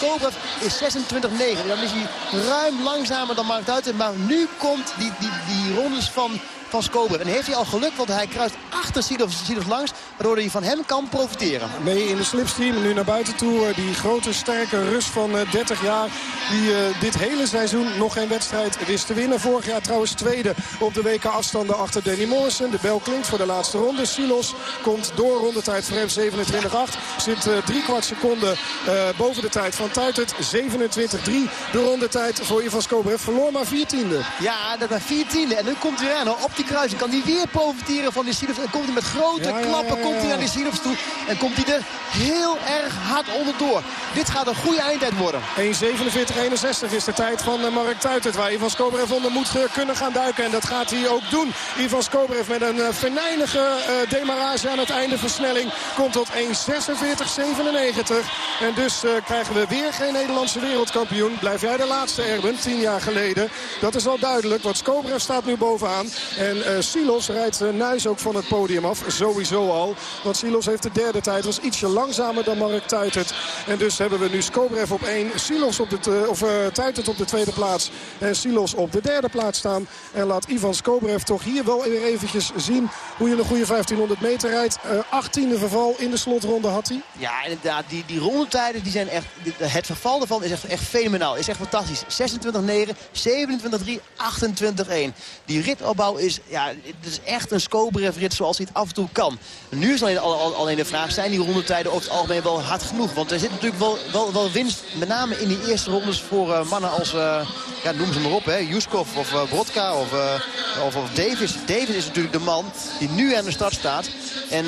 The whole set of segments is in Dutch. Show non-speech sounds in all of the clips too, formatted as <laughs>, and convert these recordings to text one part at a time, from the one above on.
Skobrev is 26-9. Dan is hij ruim langzamer dan Mark Duiten. Maar nu komt die, die, die rondes van van Skobrev. En heeft hij al geluk, want hij kruist achter Sidov, langs. Waardoor hij van hem kan profiteren. Mee in de slipstream, nu naar buiten toe. Eh, die grote, sterke Rus van 30 eh, jaar. Die uh, dit hele seizoen nog geen wedstrijd wist te winnen. Vorig jaar trouwens tweede op de WK afstanden achter Danny Morrison. De bel klinkt voor de laatste ronde. Silos komt door rondetijd voor hem 27-8. Zit uh, drie kwart seconde uh, boven de tijd van Tuitert. 27-3 de rondetijd voor Ivan Skobrev. Verloor maar vier tiende. Ja, dat maar vier tiende. En nu komt hij aan op die kruising. Kan hij weer profiteren van die Silos. En komt hij met grote klappen komt hij naar die Silos toe. En komt hij er heel erg hard onderdoor. Dit gaat een goede eindtijd worden. 1.47.61 is de tijd van uh, Mark Tuitert. Waar Ivan Skobrev onder moet kunnen gaan duiken. En dat gaat hij ook doen. Ivan Skobrev met een uh, venijnige demarage aan het einde versnelling. Komt tot 1.46.97. En dus krijgen we weer geen Nederlandse wereldkampioen. Blijf jij de laatste, Erben, tien jaar geleden. Dat is al duidelijk, want Skobrev staat nu bovenaan. En Silos rijdt Nuis ook van het podium af. Sowieso al. Want Silos heeft de derde tijd. Was ietsje langzamer dan Mark Tuitert. En dus hebben we nu Skobrev op 1. Silos op de, of, uh, Tuitert op de tweede plaats. En Silos op de derde plaats staan. En laat Ivan Skobrev toch hier wel weer eventjes zien hoe je een goede 1500 meter rijdt. Uh, eh, 18e verval in de slotronde had hij. Ja, inderdaad. Die, die rondetijden die zijn echt... Het verval ervan is echt, echt fenomenaal. Is echt fantastisch. 26-9, 27-3, 28-1. Die ritopbouw is, ja, het is echt een Skobrev-rit zoals hij het af en toe kan. Nu is alleen, alleen de vraag, zijn die rondetijden over het algemeen wel hard genoeg? Want er zit natuurlijk wel, wel, wel winst, met name in die eerste rondes voor uh, mannen als, uh, ja, noem ze maar op, hè, Juskov of uh, Brodka of, of, of, Davis. Davis is natuurlijk de man die nu aan de start staat. En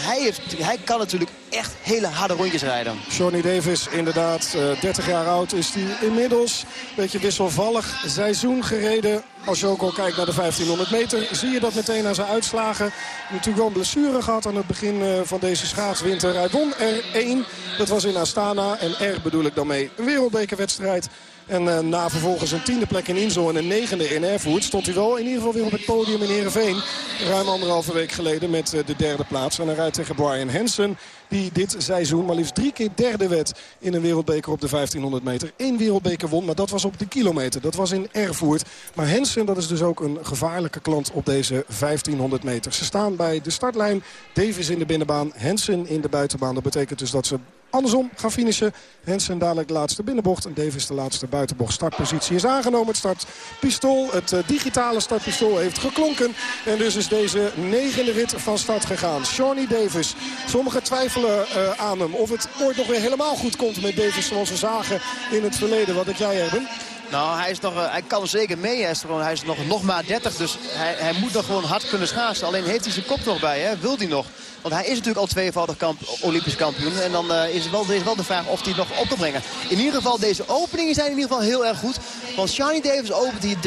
hij, heeft, hij kan natuurlijk echt hele harde rondjes rijden. Johnny Davis, inderdaad, 30 jaar oud is hij inmiddels. Beetje wisselvallig seizoen gereden. Als je ook al kijkt naar de 1500 meter, zie je dat meteen aan zijn uitslagen. Natuurlijk wel een blessure gehad aan het begin van deze schaatswinter. Hij won er één, dat was in Astana. En R bedoel ik dan mee een wereldbekerwedstrijd. En uh, na vervolgens een tiende plek in Inzo en een negende in Erfurt... stond hij wel in ieder geval weer op het podium in Heerenveen. Ruim anderhalve week geleden met de derde plaats. En hij rijdt tegen Brian Hansen die dit seizoen maar liefst drie keer derde werd in een wereldbeker op de 1500 meter. Eén wereldbeker won, maar dat was op de kilometer. Dat was in Erfurt. Maar Hensen, dat is dus ook een gevaarlijke klant op deze 1500 meter. Ze staan bij de startlijn. Davis in de binnenbaan, Hensen in de buitenbaan. Dat betekent dus dat ze andersom gaan finishen. Hensen dadelijk de laatste binnenbocht en Davis de laatste buitenbocht. Startpositie is aangenomen. Het startpistool, het uh, digitale startpistool heeft geklonken. En dus is deze negende rit van start gegaan. Shawnee Davis. Sommigen twijfelen uh, aan hem of het ooit nog weer helemaal goed komt met Davis zoals we zagen in het verleden. Wat ik jij hebben. Nou, hij, is nog, uh, hij kan zeker mee. Hij is, gewoon, hij is nog, nog maar 30, dus hij, hij moet nog gewoon hard kunnen schaatsen. Alleen heeft hij zijn kop nog bij, hè? wil hij nog. Want hij is natuurlijk al tweevoudig kamp, Olympisch kampioen. En dan uh, is, wel, is wel de vraag of hij het nog op kan brengen. In ieder geval, deze openingen zijn in ieder geval heel erg goed. Want Shani Davis opent hier 23-5.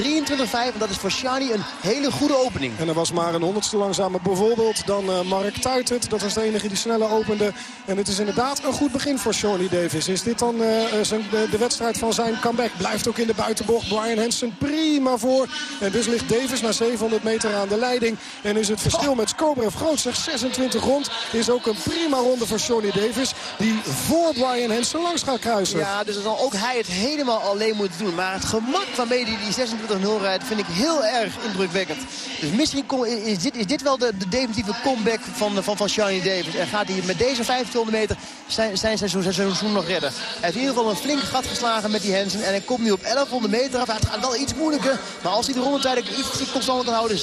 En dat is voor Shani een hele goede opening. En er was maar een honderdste langzamer bijvoorbeeld dan uh, Mark Tuitert. Dat was de enige die sneller opende. En het is inderdaad een goed begin voor Shani Davis. Is dit dan uh, zijn, de, de, wedstrijd van zijn comeback? Blijft ook in de buitenbocht. Brian Hansen prima voor. En dus ligt Davis na 700 meter aan de leiding. En is het verschil met Skobrev groot. Zeg 26 Is ook een prima ronde voor Johnny Davis. Die voor Brian Henson langs gaat kruisen. Ja, dus dan ook hij het helemaal alleen moet doen. Maar het gemak waarmee hij die 26-0 rijdt vind ik heel erg indrukwekkend. Dus misschien is dit, is dit wel de, de definitieve comeback van, van, van Davis. En gaat hij met deze 1500 meter zijn, zijn, seizoen, nog redden. Hij heeft in ieder geval een flink gat geslagen met die Hensen. En hij komt nu op 1100 meter af. Het gaat wel iets moeilijker. Maar als hij de rondetijd iets constant kan houden. 27-5.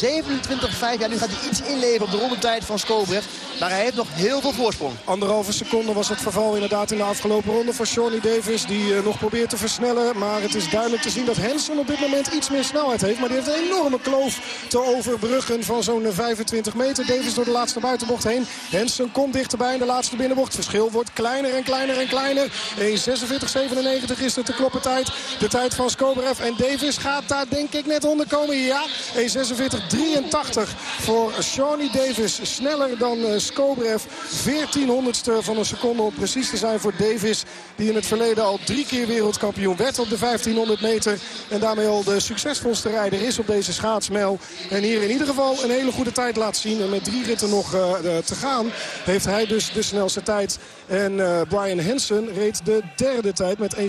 Ja, nu gaat hij iets inleveren op de rondetijd van Skobrev. Maar hij heeft nog heel veel voorsprong. Anderhalve seconde was het verval inderdaad in de afgelopen ronde voor Shawnee Davis. Die uh, nog probeert te versnellen. Maar het is duidelijk te zien dat Hansen op dit moment iets meer snelheid heeft. Maar die heeft een enorme kloof te overbruggen van zo'n 25 meter. Davis door de laatste buitenbocht heen. Hansen komt dichterbij in de laatste binnenbocht. Verschil wordt kleiner en kleiner en kleiner. 1.46.97 is het de kloppen tijd. De tijd van Skobrev en Davis gaat daar denk ik net onder komen. Ja, 1.46.83 voor Shawnee Davis. Sneller dan Skobrev. 14 honderdste van een seconde om precies te zijn voor Davis. Die in het verleden al drie keer wereldkampioen werd op de 1500 meter. En daarmee al de succesvolste rijder is op deze schaatsmel. En hier in ieder geval een hele goede tijd laat zien. En met drie ritten nog uh, te gaan heeft hij dus de snelste tijd. En uh, Brian Hansen reed de derde tijd met 1.47.39.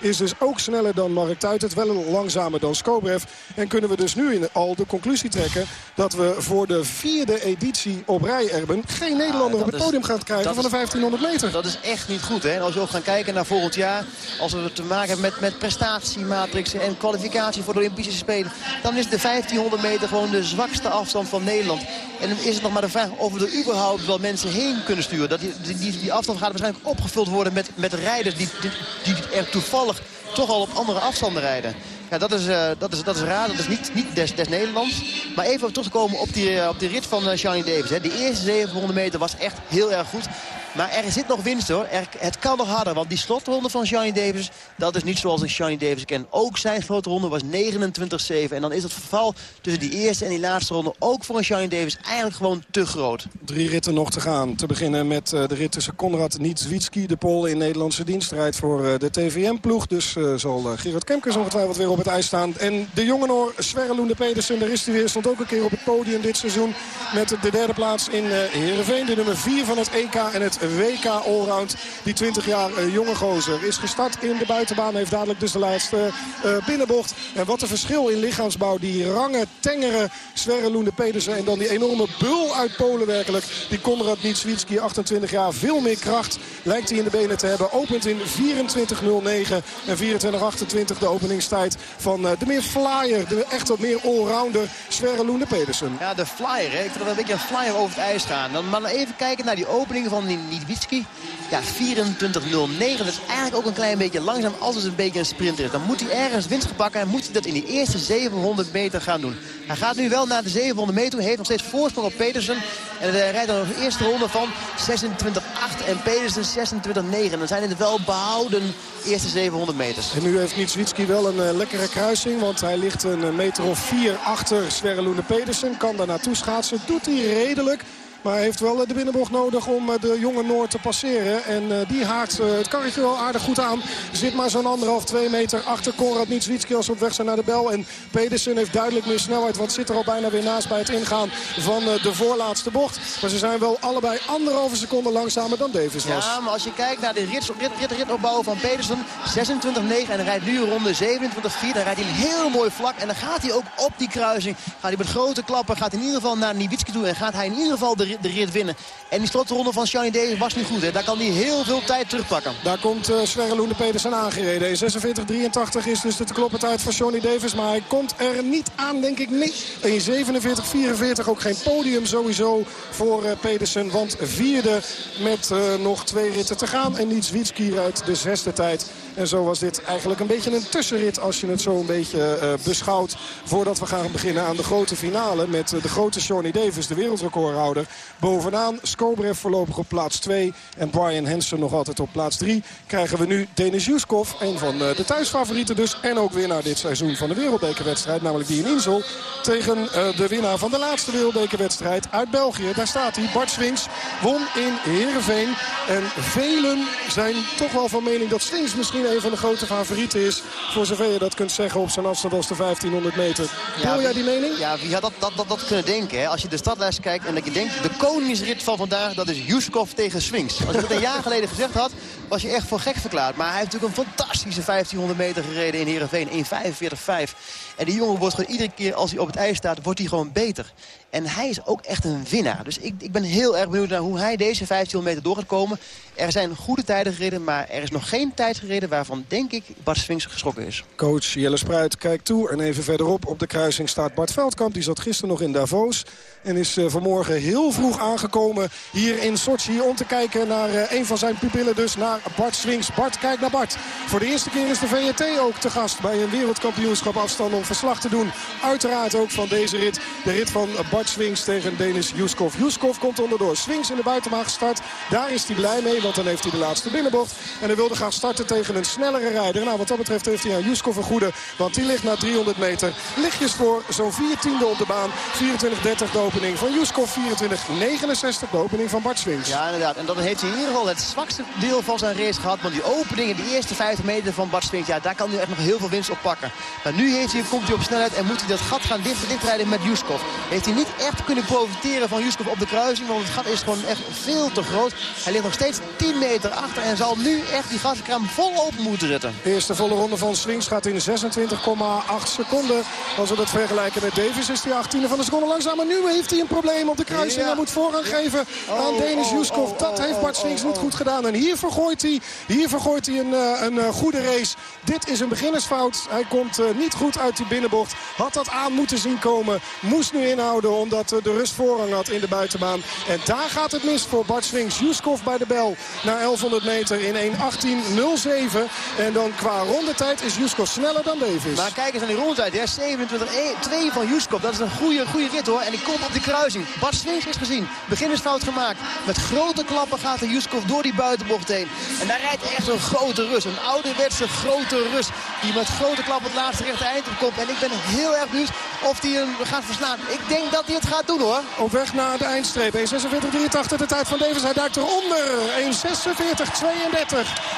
Is dus ook sneller dan Mark Tuitert. Wel langzamer dan Skobrev. En kunnen we dus nu in al de conclusie trekken... dat we voor de vierde editie op rij, Erben... geen Nederlander op het podium gaan krijgen van de 1500 meter. Dat is echt niet goed. Hè? En als we ook gaan kijken naar volgend jaar... als we te maken hebben met, met prestatiematrixen en kwalificatie voor de Olympische Spelen... dan is de 1500 meter gewoon de zwakste afstand van Nederland. En dan is het nog maar de vraag of we er überhaupt wel mensen heen kunnen sturen. Dat die, die, die afstand gaat waarschijnlijk opgevuld worden met, met rijders die, die, die er toevallig toch al op andere afstanden rijden. Ja, dat is, uh, dat is, dat is raar. Dat is niet, niet des, des Nederlands. Maar even terug te komen op die, uh, op die rit van uh, Davis. Hè. De eerste 700 meter was echt heel erg goed. Maar er zit nog winst hoor. Er, het kan nog harder. Want die slotronde van Shani Davis, dat is niet zoals ik Shani Davis ken. Ook zijn slotronde was 29-7. En dan is het verval tussen die eerste en die laatste ronde ook voor een Shani Davis eigenlijk gewoon te groot. Drie ritten nog te gaan. Te beginnen met uh, de rit tussen Konrad Nietzwitski, de Pool in Nederlandse dienst. Rijdt voor uh, de TVM-ploeg. Dus uh, zal Gerard Kemkers ongetwijfeld weer op het ijs staan. En de jonge Noor, Sverre Pedersen, daar is hij weer. Stond ook een keer op het podium dit seizoen. Met de derde plaats in Heerenveen. De nummer 4 van het EK en het WK Allround. Die 20 jaar uh, jonge gozer is gestart in de buitenbaan. Heeft dadelijk dus de laatste uh, binnenbocht. En wat een verschil in lichaamsbouw. Die range, tengere Sverre Loende Pedersen. En dan die enorme bul uit Polen werkelijk. Die Konrad Nietzwitski, 28 jaar. Veel meer kracht lijkt hij in de benen te hebben. Opent in 24.09 en 24.28 de openingstijd van uh, de meer flyer. De echt wat meer allrounder Sverre Loende Pedersen. Ja, de flyer. Hè. Ik vind dat een beetje een flyer over het ijs gaan. Dan maar even kijken naar die opening van die Nietzwitski. Ja, 24.09. Dat is eigenlijk ook een klein beetje langzaam als het een beetje een sprinter is. Dan moet hij ergens winst pakken en moet hij dat in die eerste 700 meter gaan doen. Hij gaat nu wel naar de 700 meter. Heeft nog steeds voorsprong op Petersen. En hij rijdt dan de eerste ronde van 26.8 en Petersen 26.9. Dan zijn het wel behouden eerste 700 meters. En nu heeft Nitswitski wel een uh, lekkere kruising. Want hij ligt een meter of vier achter Sverre Loene Pedersen. Kan daar naartoe schaatsen. Doet hij redelijk. Maar hij heeft wel de binnenbocht nodig om de jonge Noord te passeren. En die haakt het karretje wel aardig goed aan. Zit maar zo'n anderhalf, twee meter achter Konrad Nietzwitski als op weg zijn naar de bel. En Pedersen heeft duidelijk meer snelheid. Want zit er al bijna weer naast bij het ingaan van de voorlaatste bocht. Maar ze zijn wel allebei anderhalve seconde langzamer dan Davis was. Ja, maar als je kijkt naar de rit, rit, rit, van Pedersen. 26-9 en dan rijdt nu ronde 27-4. Dan rijdt hij heel mooi vlak. En dan gaat hij ook op die kruising. Gaat hij met grote klappen. Gaat in ieder geval naar Nietzwitski toe. En gaat hij in ieder geval de de rit winnen. En die slotronde van Shiny Davis was niet goed. Hè. Daar kan hij heel veel tijd terugpakken. Daar komt uh, Sverre Loende Pedersen aangereden. 46-83 is dus de te kloppen tijd van Johnny Davis. Maar hij komt er niet aan, denk ik niet. In 47-44 ook geen podium sowieso voor uh, Pedersen. Want vierde met uh, nog twee ritten te gaan. En niet Zwitski uit de zesde tijd. En zo was dit eigenlijk een beetje een tussenrit als je het zo een beetje uh, beschouwt. Voordat we gaan beginnen aan de grote finale met uh, de grote Johnny Davis, de wereldrecordhouder. Bovenaan Skobrev voorlopig op plaats 2 en Brian Hansen nog altijd op plaats 3. Krijgen we nu Denis Juskov, een van uh, de thuisfavorieten dus. En ook winnaar dit seizoen van de wereldbekerwedstrijd, namelijk die in Insel. Tegen de winnaar van de laatste wereldbekerwedstrijd uit België. Daar staat hij, Bart Swings, won in Heerenveen. En velen zijn toch wel van mening dat Swings misschien een van de grote favorieten is. Voor zover je dat kunt zeggen op zijn afstand als de 1500 meter. Deel ja, jij die mening? Ja, wie had dat, dat, dat, dat kunnen denken? Hè? Als je de stadlijst kijkt en dat je denkt... de koningsrit van vandaag, dat is Juskov tegen Swings. Als je dat een jaar geleden gezegd had, was je echt voor gek verklaard. Maar hij heeft natuurlijk een fantastische 1500 meter gereden in Heerenveen. In 45-5. En die jongen wordt gewoon iedere keer als hij op het ijs staat, wordt hij gewoon beter. En hij is ook echt een winnaar. Dus ik, ik ben heel erg benieuwd naar hoe hij deze 1500 meter door gaat komen. Er zijn goede tijden gereden, maar er is nog geen tijd gereden... waarvan, denk ik, Bart Swings geschrokken is. Coach Jelle Spruit kijkt toe. En even verderop op de kruising staat Bart Veldkamp. Die zat gisteren nog in Davos. En is uh, vanmorgen heel vroeg aangekomen hier in Sochi... om te kijken naar uh, een van zijn pupillen, dus naar Bart Swings. Bart, kijk naar Bart. Voor de eerste keer is de VRT ook te gast bij een wereldkampioenschap afstand... verslag te doen. Uiteraard ook van deze rit. De rit van Bart Swings tegen Denis Juskov. Juskov komt onderdoor. Swings in de buitenbaan gestart. Daar is hij blij mee, want dan heeft hij de laatste binnenbocht. En hij wilde gaan starten tegen een snellere rijder. Nou, wat dat betreft heeft hij aan Juskov een goede. Want die ligt na 300 meter lichtjes voor. Zo'n 4 tiende op de baan. 24-30 de opening van Juskov. 24-31 11.69 de opening van Bart Swings. Ja, inderdaad. En dan heeft hij in ieder geval het zwakste deel van zijn race gehad. Want die openingen, die eerste 50 meter van Bart Swings, ja, daar kan hij echt nog heel veel winst op pakken. Maar nu heeft hij, komt hij op snelheid en moet hij dat gat gaan dicht, dichtrijden met Juskov. Heeft hij niet echt kunnen profiteren van Juskov op de kruising, want het gat is gewoon echt veel te groot. Hij ligt nog steeds 10 meter achter en zal nu echt die gaskraam vol open moeten zetten. De eerste volle ronde van Swings gaat in 26,8 seconden. Als we dat vergelijken met Davis is hij 18e van de seconde langzaam. Maar nu heeft hij een probleem op de kruising. Hij moet voorrang geven aan oh, Denis oh, Juskov. Oh, dat heeft Bart Swings niet goed gedaan. En hier vergooit hij, hier vergooit hij een, eh, een, eh, goede race. Dit is een beginnersfout. Hij komt eh, niet goed uit die binnenbocht. Had dat aan moeten zien komen. Moest nu inhouden omdat de rust voorrang had in de buitenbaan. En daar gaat het mis voor Bart Swings. Juskov bij de bel naar 1100 meter in 1.18.07. En dan qua rondetijd is Juskov sneller dan Davis. Maar kijk eens naar die rondetijd. 27-2 van Juskov. Dat is een goede, goede rit hoor. En die komt op die kruising. Bart Swings is gezien. Beginnersfout gemaakt. Met grote klappen gaat de Juskov door die buitenbocht heen. En daar rijdt echt een grote rust. Een ouderwetse grote rust. Die met grote klappen het laatste rechte eind op komt. En ik ben heel erg benieuwd of hij hem gaat verslaan. Ik denk dat hij het gaat doen hoor. Op weg naar de eindstreep. 1.46.83 de tijd van Davis. Hij duikt eronder. 1.46.32.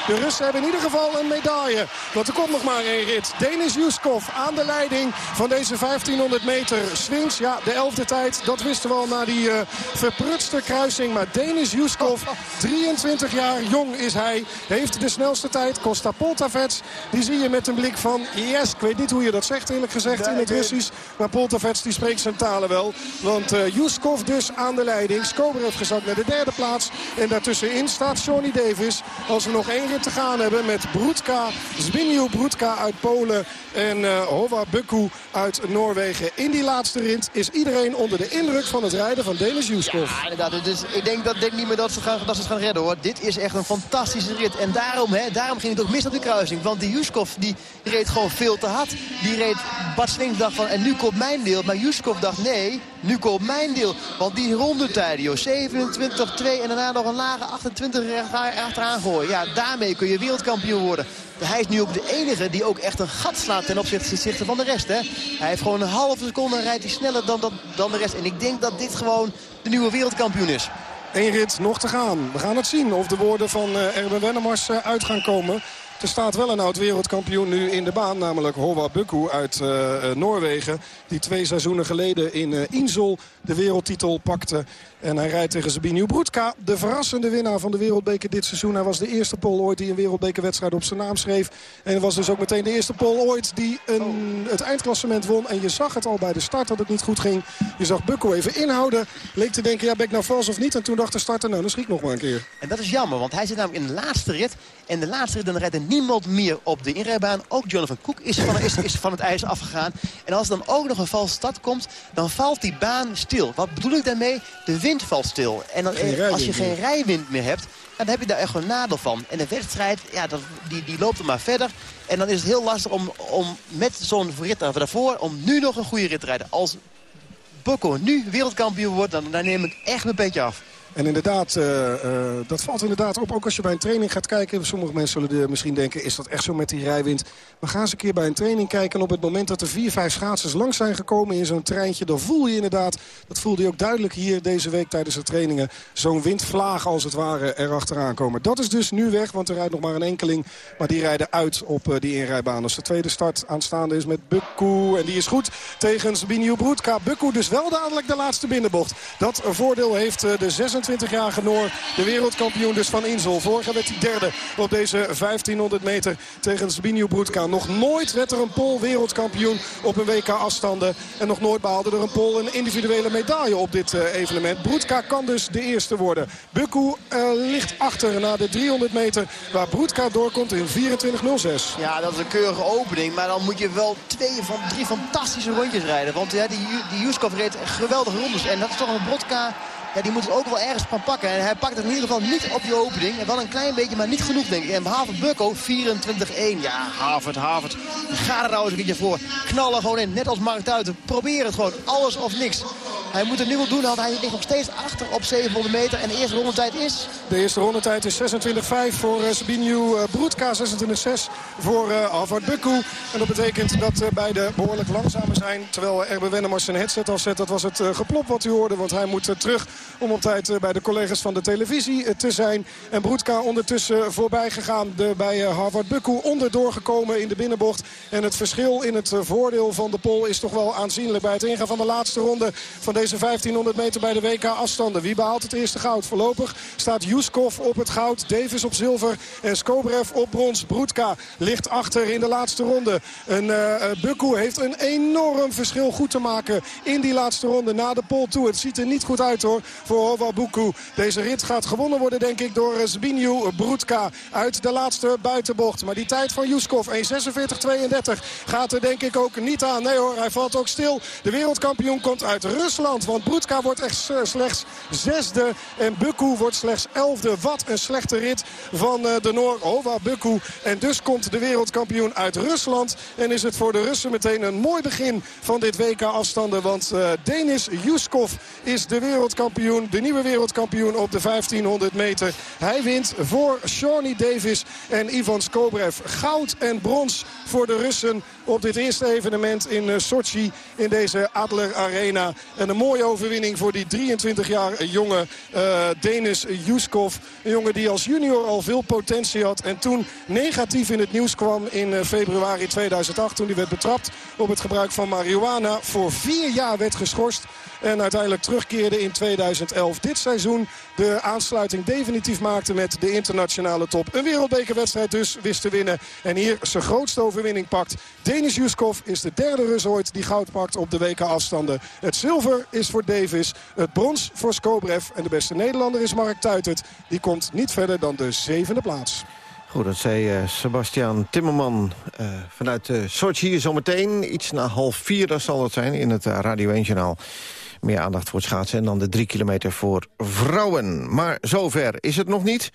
De Russen hebben in ieder geval een medaille. Want er komt nog maar één rit. Denis Juskov aan de leiding van deze 1500 meter. Swings, ja, de elfde tijd. Dat wisten we al na die uh, verprutste kruising. Maar Denis Juskov, 23 jaar jong is hij. Heeft de snelste tijd. Costa Poltavets, die zie je met een blik van yes. Ik weet niet hoe je dat zegt eerlijk gezegd in het Russisch. Maar Poltavets die spreekt zijn talen wel. Want uh, Juskov dus aan de leiding. heeft gezakt naar de derde plaats. En daartussenin staat Johnny Davis. Als we nog één rit te gaan hebben met Broedka, Zbigniew Broedka uit Polen en uh, Hova Bukku uit Noorwegen. In die laatste rit is iedereen onder de indruk van het rijden van Denis Juskov. Ja, inderdaad. Dus ik denk, dat, denk niet meer dat ze, gaan, dat ze het gaan redden hoor. Dit is echt een fantastische rit. En daarom, hè, daarom ging het ook mis op de kruising. Want die Juskov die reed gewoon veel te hard. Die reed, Bart Swings dacht van, en nu komt mijn deel. Maar Juskov dacht, nee, nu komt mijn deel. Want die rondetijden, joh, 27-2 en daarna nog een lage 28 achteraan gooien. Ja, daarmee kun je wereldkampioen worden. Hij is nu ook de enige die ook echt een gat slaat ten opzichte van de rest. Hè. Hij heeft gewoon een halve seconde rijdt hij sneller dan, dan, de rest. En ik denk dat dit gewoon de nieuwe wereldkampioen is. Eén rit nog te gaan. We gaan het zien of de woorden van uh, Erben Wennemars uh, uit gaan komen. Er staat wel een oud wereldkampioen nu in de baan. Namelijk Hova Bukku uit uh, Noorwegen. Die twee seizoenen geleden in uh, Insel de wereldtitel pakte. En hij rijdt tegen Sabine Broedka. De verrassende winnaar van de wereldbeker dit seizoen. Hij was de eerste Pool ooit die een wereldbekerwedstrijd op zijn naam schreef. En was dus ook meteen de eerste Pool ooit die een, het eindklassement won. En je zag het al bij de start dat het niet goed ging. Je zag Bukku even inhouden. Leek te denken, ja, ben ik nou vals of niet? En toen dacht de starter, nou, dan schiet nog maar een keer. En dat is jammer, want hij zit namelijk in de laatste rit. En de laatste rit, dan rijdt er niemand meer op de inrijbaan. Ook Jonathan Cook is van, is, van het ijs afgegaan. En als dan ook nog een valse start komt, dan valt die baan stil. Wat bedoel ik daarmee? De wind valt stil. En dan, eh, als je geen rijwind meer hebt, dan heb je daar echt een nadeel van. En de wedstrijd, ja, dat, die, die loopt er maar verder. En dan is het heel lastig om, om met zo'n rit daarvoor... om nu nog een goede rit te rijden. Als Bokko nu wereldkampioen wordt, dan, dan neem ik echt mijn petje af. En inderdaad, uh, uh, dat valt inderdaad op. Ook als je bij een training gaat kijken. Sommige mensen zullen misschien denken, is dat echt zo met die rijwind? Maar ga eens een keer bij een training kijken. En op het moment dat er vier, vijf schaatsers langs zijn gekomen in zo'n treintje... dan voel je inderdaad, dat voelde je ook duidelijk hier deze week tijdens de trainingen... zo'n windvlaag als het ware erachteraan komen. Dat is dus nu weg, want er rijdt nog maar een enkeling. Maar die rijden uit op uh, die inrijbaan. Dus de tweede start aanstaande is met Bukku. En die is goed tegen Sabine Broedka. Bukku dus wel dadelijk de laatste binnenbocht. Dat voordeel heeft de 26 26-jarige Noor. De wereldkampioen dus van Insel. Vorige werd hij derde op deze 1500 meter tegen Zbigniew Broedka. Nog nooit werd er een Pool wereldkampioen op een WK afstanden. En nog nooit behaalde er een Pool een individuele medaille op dit uh, evenement. Broedka kan dus de eerste worden. Bukku uh, ligt achter na de 300 meter waar Broedka doorkomt in 24.06. Ja, dat is een keurige opening. Maar dan moet je wel twee van drie fantastische rondjes rijden. Want ja, die, die Juskov reed geweldige rondes. En dat is toch een Broedka ja, die moet het ook wel ergens van pakken. En hij pakt het in ieder geval niet op die opening. En wel een klein beetje, maar niet genoeg denk ik. En behalve Bukko 24-1. Ja, Harvard, Harvard. Ga er nou eens een keertje voor. Knallen gewoon in. Net als Mark Tuiten. Probeer het gewoon. Alles of niks. Hij moet het nu wel doen, want hij ligt nog steeds achter op 700 meter. En de eerste rondetijd is... De eerste rondetijd is 26-5 voor uh, Broedka. 26-6 voor uh, Alvard Bukku. En dat betekent dat beide behoorlijk langzamer zijn. Terwijl Erbe Wennemars zijn headset afzet. Dat was het geplop wat u hoorde. Want hij moet terug om op tijd uh, bij de collega's van de televisie te zijn. En Broedka ondertussen voorbij gegaan. De, bij Harvard Bukku onderdoor gekomen in de binnenbocht. En het verschil in het voordeel van de pol is toch wel aanzienlijk. Bij het ingaan van de laatste ronde van deze 1500 meter bij de WK afstanden. Wie behaalt het eerste goud? Voorlopig staat Juskov op het goud. Davis op zilver. En Skobrev op brons. Broedka ligt achter in de laatste ronde. En uh, heeft een enorm verschil goed te maken in die laatste ronde na de pol toe. Het ziet er niet goed uit hoor voor Hova Bukku. Deze rit gaat gewonnen worden denk ik door Zbigniew Broedka uit de laatste buitenbocht. Maar die tijd van Juskov 1.46.32 gaat er denk ik ook niet aan. Nee hoor, hij valt ook stil. De wereldkampioen komt uit Rusland. Want Broedka wordt echt slechts zesde. En Bukku wordt slechts elfde. Wat een slechte rit van de Noor Hova Bukku. En dus komt de wereldkampioen uit Rusland. En is het voor de Russen meteen een mooi begin van dit WK afstanden. Want uh, Denis Juskov is de wereldkampioen. De nieuwe wereldkampioen op de 1500 meter. Hij wint voor Shawnee Davis en Ivan Skobrev. Goud en brons voor de Russen op dit eerste evenement in uh, Sochi. In deze Adler Arena. En een mooie overwinning voor die 23 jaar jonge uh, Denis Juskov. Een jongen die als junior al veel potentie had. En toen negatief in het nieuws kwam in uh, februari 2008. Toen hij werd betrapt op het gebruik van marihuana. Voor vier jaar werd geschorst. En uiteindelijk terugkeerde in 2011. Dit seizoen de aansluiting definitief maakte met de internationale top. Een wereldbekerwedstrijd dus wist te winnen. En hier zijn grootste overwinning pakt. Denis Juskov is de derde Rus ooit die goud pakt op de WK-afstanden. Het zilver is voor Davis, het brons voor Skobrev. En de beste Nederlander is Mark Tuitert. Die komt niet verder dan de zevende plaats. Goed, dat zei uh, Sebastian Timmerman uh, vanuit uh, Sochi. Zometeen iets na half vier, dat zal het zijn, in het Radio 1-journaal. Meer aandacht voor het schaatsen en dan de drie kilometer voor vrouwen. Maar zover is het nog niet.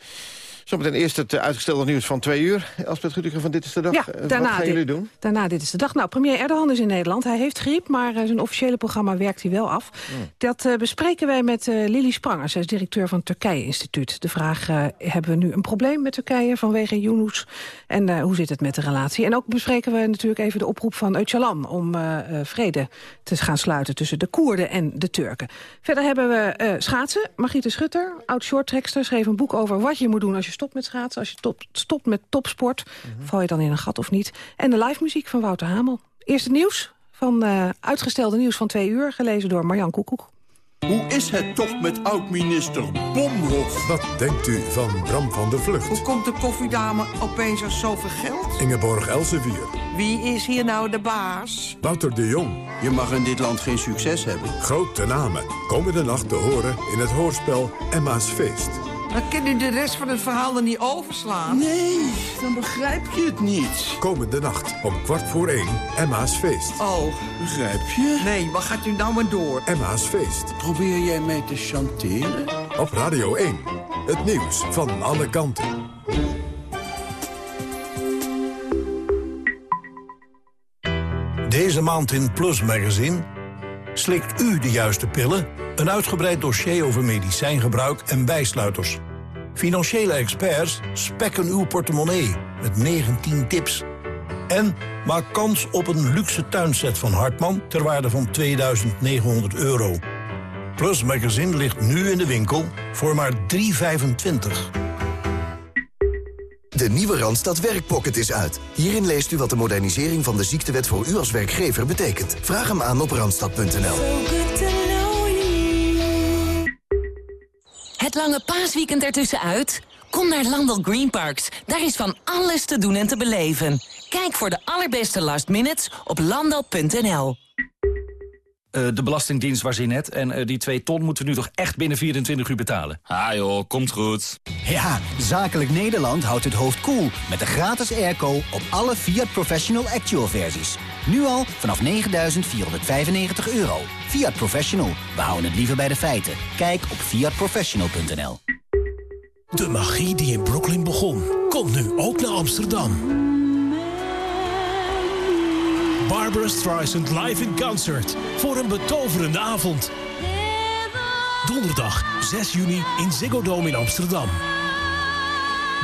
Zometeen eerst het uitgestelde nieuws van twee uur. Elspeth Rudiger van Dit is de Dag. Ja, daarna Wat gaan jullie doen? Daarna Dit is de Dag. Nou, premier Erdogan is in Nederland. Hij heeft griep, maar uh, zijn officiële programma werkt hij wel af. Hmm. Dat uh, bespreken wij met uh, Lili Spranger. Zij is directeur van het Turkije-instituut. De vraag, hebben we nu een probleem met Turkije vanwege Yunus? En hoe zit het met de relatie? En ook bespreken we natuurlijk even de oproep van Öcalan... om vrede te gaan sluiten tussen de Koerden en de Turken. Verder hebben we schaatsen. Margriete Schutter, oud-shorttrekster, schreef een boek over wat je moet doen als je stopt met schaatsen. Als je top, stopt met topsport, mm -hmm. val je dan in een gat of niet. En de live muziek van Wouter Hamel. Eerst het nieuws van uh, uitgestelde nieuws van twee uur, gelezen door Marjan Koekoek. Hoe is het toch met oud-minister Bomhoff? Wat denkt u van Bram van der Vlucht? Hoe komt de koffiedame opeens aan zoveel geld? Ingeborg Elsevier. Wie is hier nou de baas? Wouter de Jong. Je mag in dit land geen succes hebben. Grote namen. Komende nacht te horen in het hoorspel Emma's Feest. Dan kan u de rest van het verhaal er niet overslaan. Nee, dan begrijp je het niet. Komende nacht om kwart voor één Emma's Feest. Oh, begrijp je? Nee, wat gaat u nou maar door? Emma's Feest. Probeer jij mij te chanteren? Op Radio 1. Het nieuws van alle kanten. Deze maand in Plus Magazine... slikt u de juiste pillen... Een uitgebreid dossier over medicijngebruik en bijsluiters. Financiële experts spekken uw portemonnee met 19 tips. En maak kans op een luxe tuinset van Hartman ter waarde van 2900 euro. Plus Magazine ligt nu in de winkel voor maar 3,25. De nieuwe Randstad Werkpocket is uit. Hierin leest u wat de modernisering van de ziektewet voor u als werkgever betekent. Vraag hem aan op randstad.nl. Het lange paasweekend ertussenuit? Kom naar Landel Green Parks. Daar is van alles te doen en te beleven. Kijk voor de allerbeste last minutes op landal.nl. Uh, de Belastingdienst was in net. En uh, die 2 ton moeten we nu toch echt binnen 24 uur betalen. Ah joh, komt goed. Ja, Zakelijk Nederland houdt het hoofd koel cool met de gratis airco op alle Fiat Professional Actual versies. Nu al vanaf 9.495 euro. Fiat Professional, we houden het liever bij de feiten. Kijk op fiatprofessional.nl. De magie die in Brooklyn begon, komt nu ook naar Amsterdam. Barbara Streisand live in concert voor een betoverende avond. Donderdag 6 juni in Ziggo Dome in Amsterdam.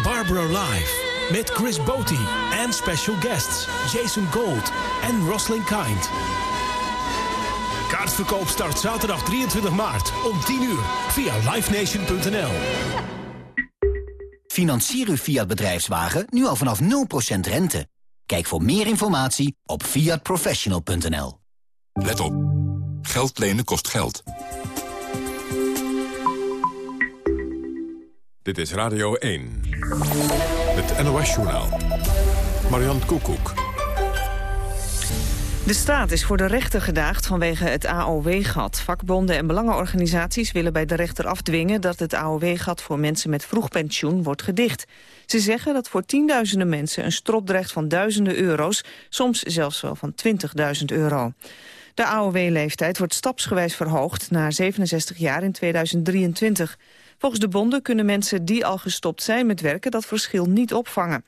Barbara Live. Met Chris Boti en special guests Jason Gold en Roslyn Kind. Kaartverkoop start zaterdag 23 maart om 10 uur via livenation.nl. Financier uw Fiat bedrijfswagen nu al vanaf 0% rente. Kijk voor meer informatie op fiatprofessional.nl. Let op. Geld lenen kost geld. Dit is Radio 1. Het NOS-journaal. Marian Koekoek. De staat is voor de rechter gedaagd vanwege het AOW-gat. Vakbonden en belangenorganisaties willen bij de rechter afdwingen... dat het AOW-gat voor mensen met vroeg pensioen wordt gedicht. Ze zeggen dat voor tienduizenden mensen een strop dreigt van duizenden euro's... soms zelfs wel van 20.000 euro. De AOW-leeftijd wordt stapsgewijs verhoogd naar 67 jaar in 2023. Volgens de bonden kunnen mensen die al gestopt zijn met werken... dat verschil niet opvangen.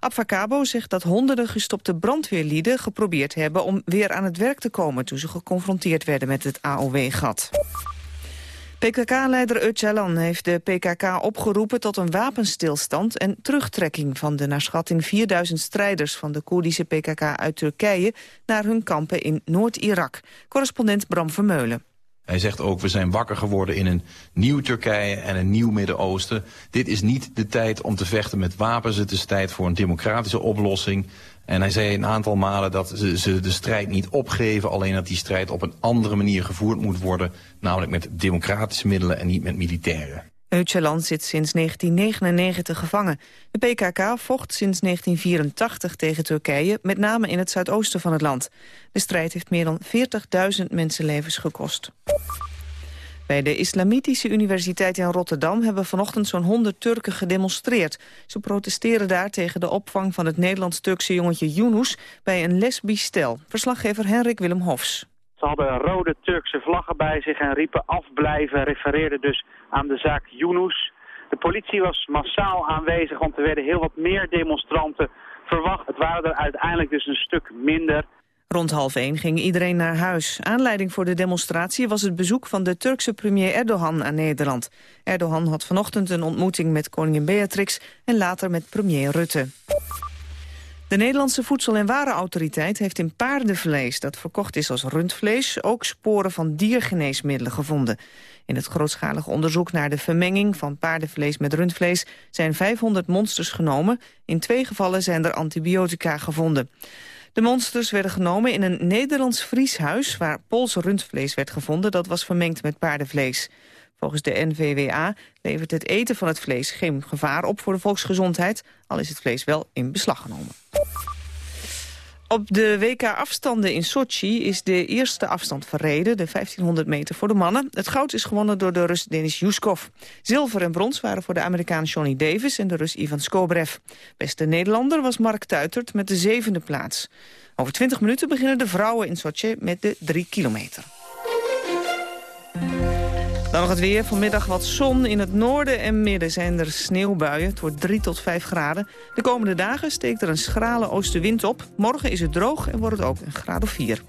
Abfacabo zegt dat honderden gestopte brandweerlieden geprobeerd hebben om weer aan het werk te komen toen ze geconfronteerd werden met het AOW-gat. PKK-leider Öcalan heeft de PKK opgeroepen tot een wapenstilstand en terugtrekking van de naar schatting 4000 strijders van de Koerdische PKK uit Turkije naar hun kampen in Noord-Irak. Correspondent Bram Vermeulen. Hij zegt ook, we zijn wakker geworden in een nieuw Turkije en een nieuw Midden-Oosten. Dit is niet de tijd om te vechten met wapens. Het is tijd voor een democratische oplossing. En hij zei een aantal malen dat ze, de strijd niet opgeven. Alleen dat die strijd op een andere manier gevoerd moet worden. Namelijk met democratische middelen en niet met militaire. Öcalan zit sinds 1999 gevangen. De PKK vocht sinds 1984 tegen Turkije, met name in het zuidoosten van het land. De strijd heeft meer dan 40.000 mensenlevens gekost. Bij de Islamitische Universiteit in Rotterdam hebben vanochtend zo'n 100 Turken gedemonstreerd. Ze protesteren daar tegen de opvang van het Nederlands-Turkse jongetje Yunus bij een lesbisch stel. Verslaggever Henrik Willem Hofs. Ze hadden rode Turkse vlaggen bij zich en riepen afblijven, refereerden dus aan de zaak Yunus. De politie was massaal aanwezig, want er werden heel wat meer demonstranten verwacht. Het waren er uiteindelijk dus een stuk minder. Rond half één ging iedereen naar huis. Aanleiding voor de demonstratie was het bezoek van de Turkse premier Erdogan aan Nederland. Erdogan had vanochtend een ontmoeting met koningin Beatrix en later met premier Rutte. De Nederlandse Voedsel- en Warenautoriteit heeft in paardenvlees... dat verkocht is als rundvlees, ook sporen van diergeneesmiddelen gevonden. In het grootschalig onderzoek naar de vermenging van paardenvlees met rundvlees... zijn 500 monsters genomen. In twee gevallen zijn er antibiotica gevonden. De monsters werden genomen in een Nederlands vrieshuis... waar Poolse rundvlees werd gevonden, dat was vermengd met paardenvlees. Volgens de NVWA levert het eten van het vlees geen gevaar op voor de volksgezondheid, al is het vlees wel in beslag genomen. Op de WK-afstanden in Sochi is de eerste afstand verreden, de 1500 meter voor de mannen. Het goud is gewonnen door de Rus Denis Yuskov. Zilver en brons waren voor de Amerikaan Johnny Davis en de Rus Ivan Skobrev. Beste Nederlander was Mark Tuitert met de zevende plaats. Over 20 minuten beginnen de vrouwen in Sochi met de 3 kilometer. Nog het weer. Vanmiddag wat zon. In het noorden en midden zijn er sneeuwbuien. Het wordt 3 tot 5 graden. De komende dagen steekt er een schrale oostenwind op. Morgen is het droog en wordt het ook een graad of 4.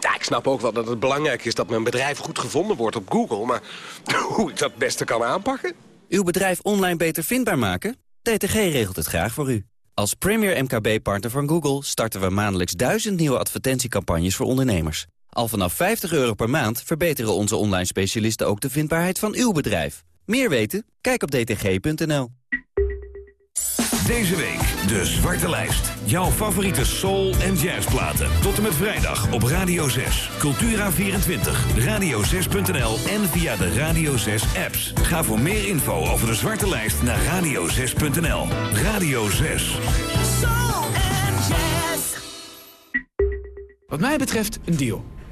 Ja, ik snap ook wel dat het belangrijk is dat mijn bedrijf goed gevonden wordt op Google. Maar <laughs> hoe ik dat het beste kan aanpakken? Uw bedrijf online beter vindbaar maken? DTG regelt het graag voor u. Als premier MKB-partner van Google starten we maandelijks duizend nieuwe advertentiecampagnes voor ondernemers. Al vanaf 50 euro per maand verbeteren onze online specialisten ook de vindbaarheid van uw bedrijf. Meer weten? Kijk op dtg.nl. Deze week de Zwarte Lijst. Jouw favoriete soul- en jazzplaten. Tot en met vrijdag op Radio 6. Cultura24, radio6.nl en via de Radio 6 apps. Ga voor meer info over de Zwarte Lijst naar radio6.nl. Radio 6. Soul and jazz. Wat mij betreft een deal.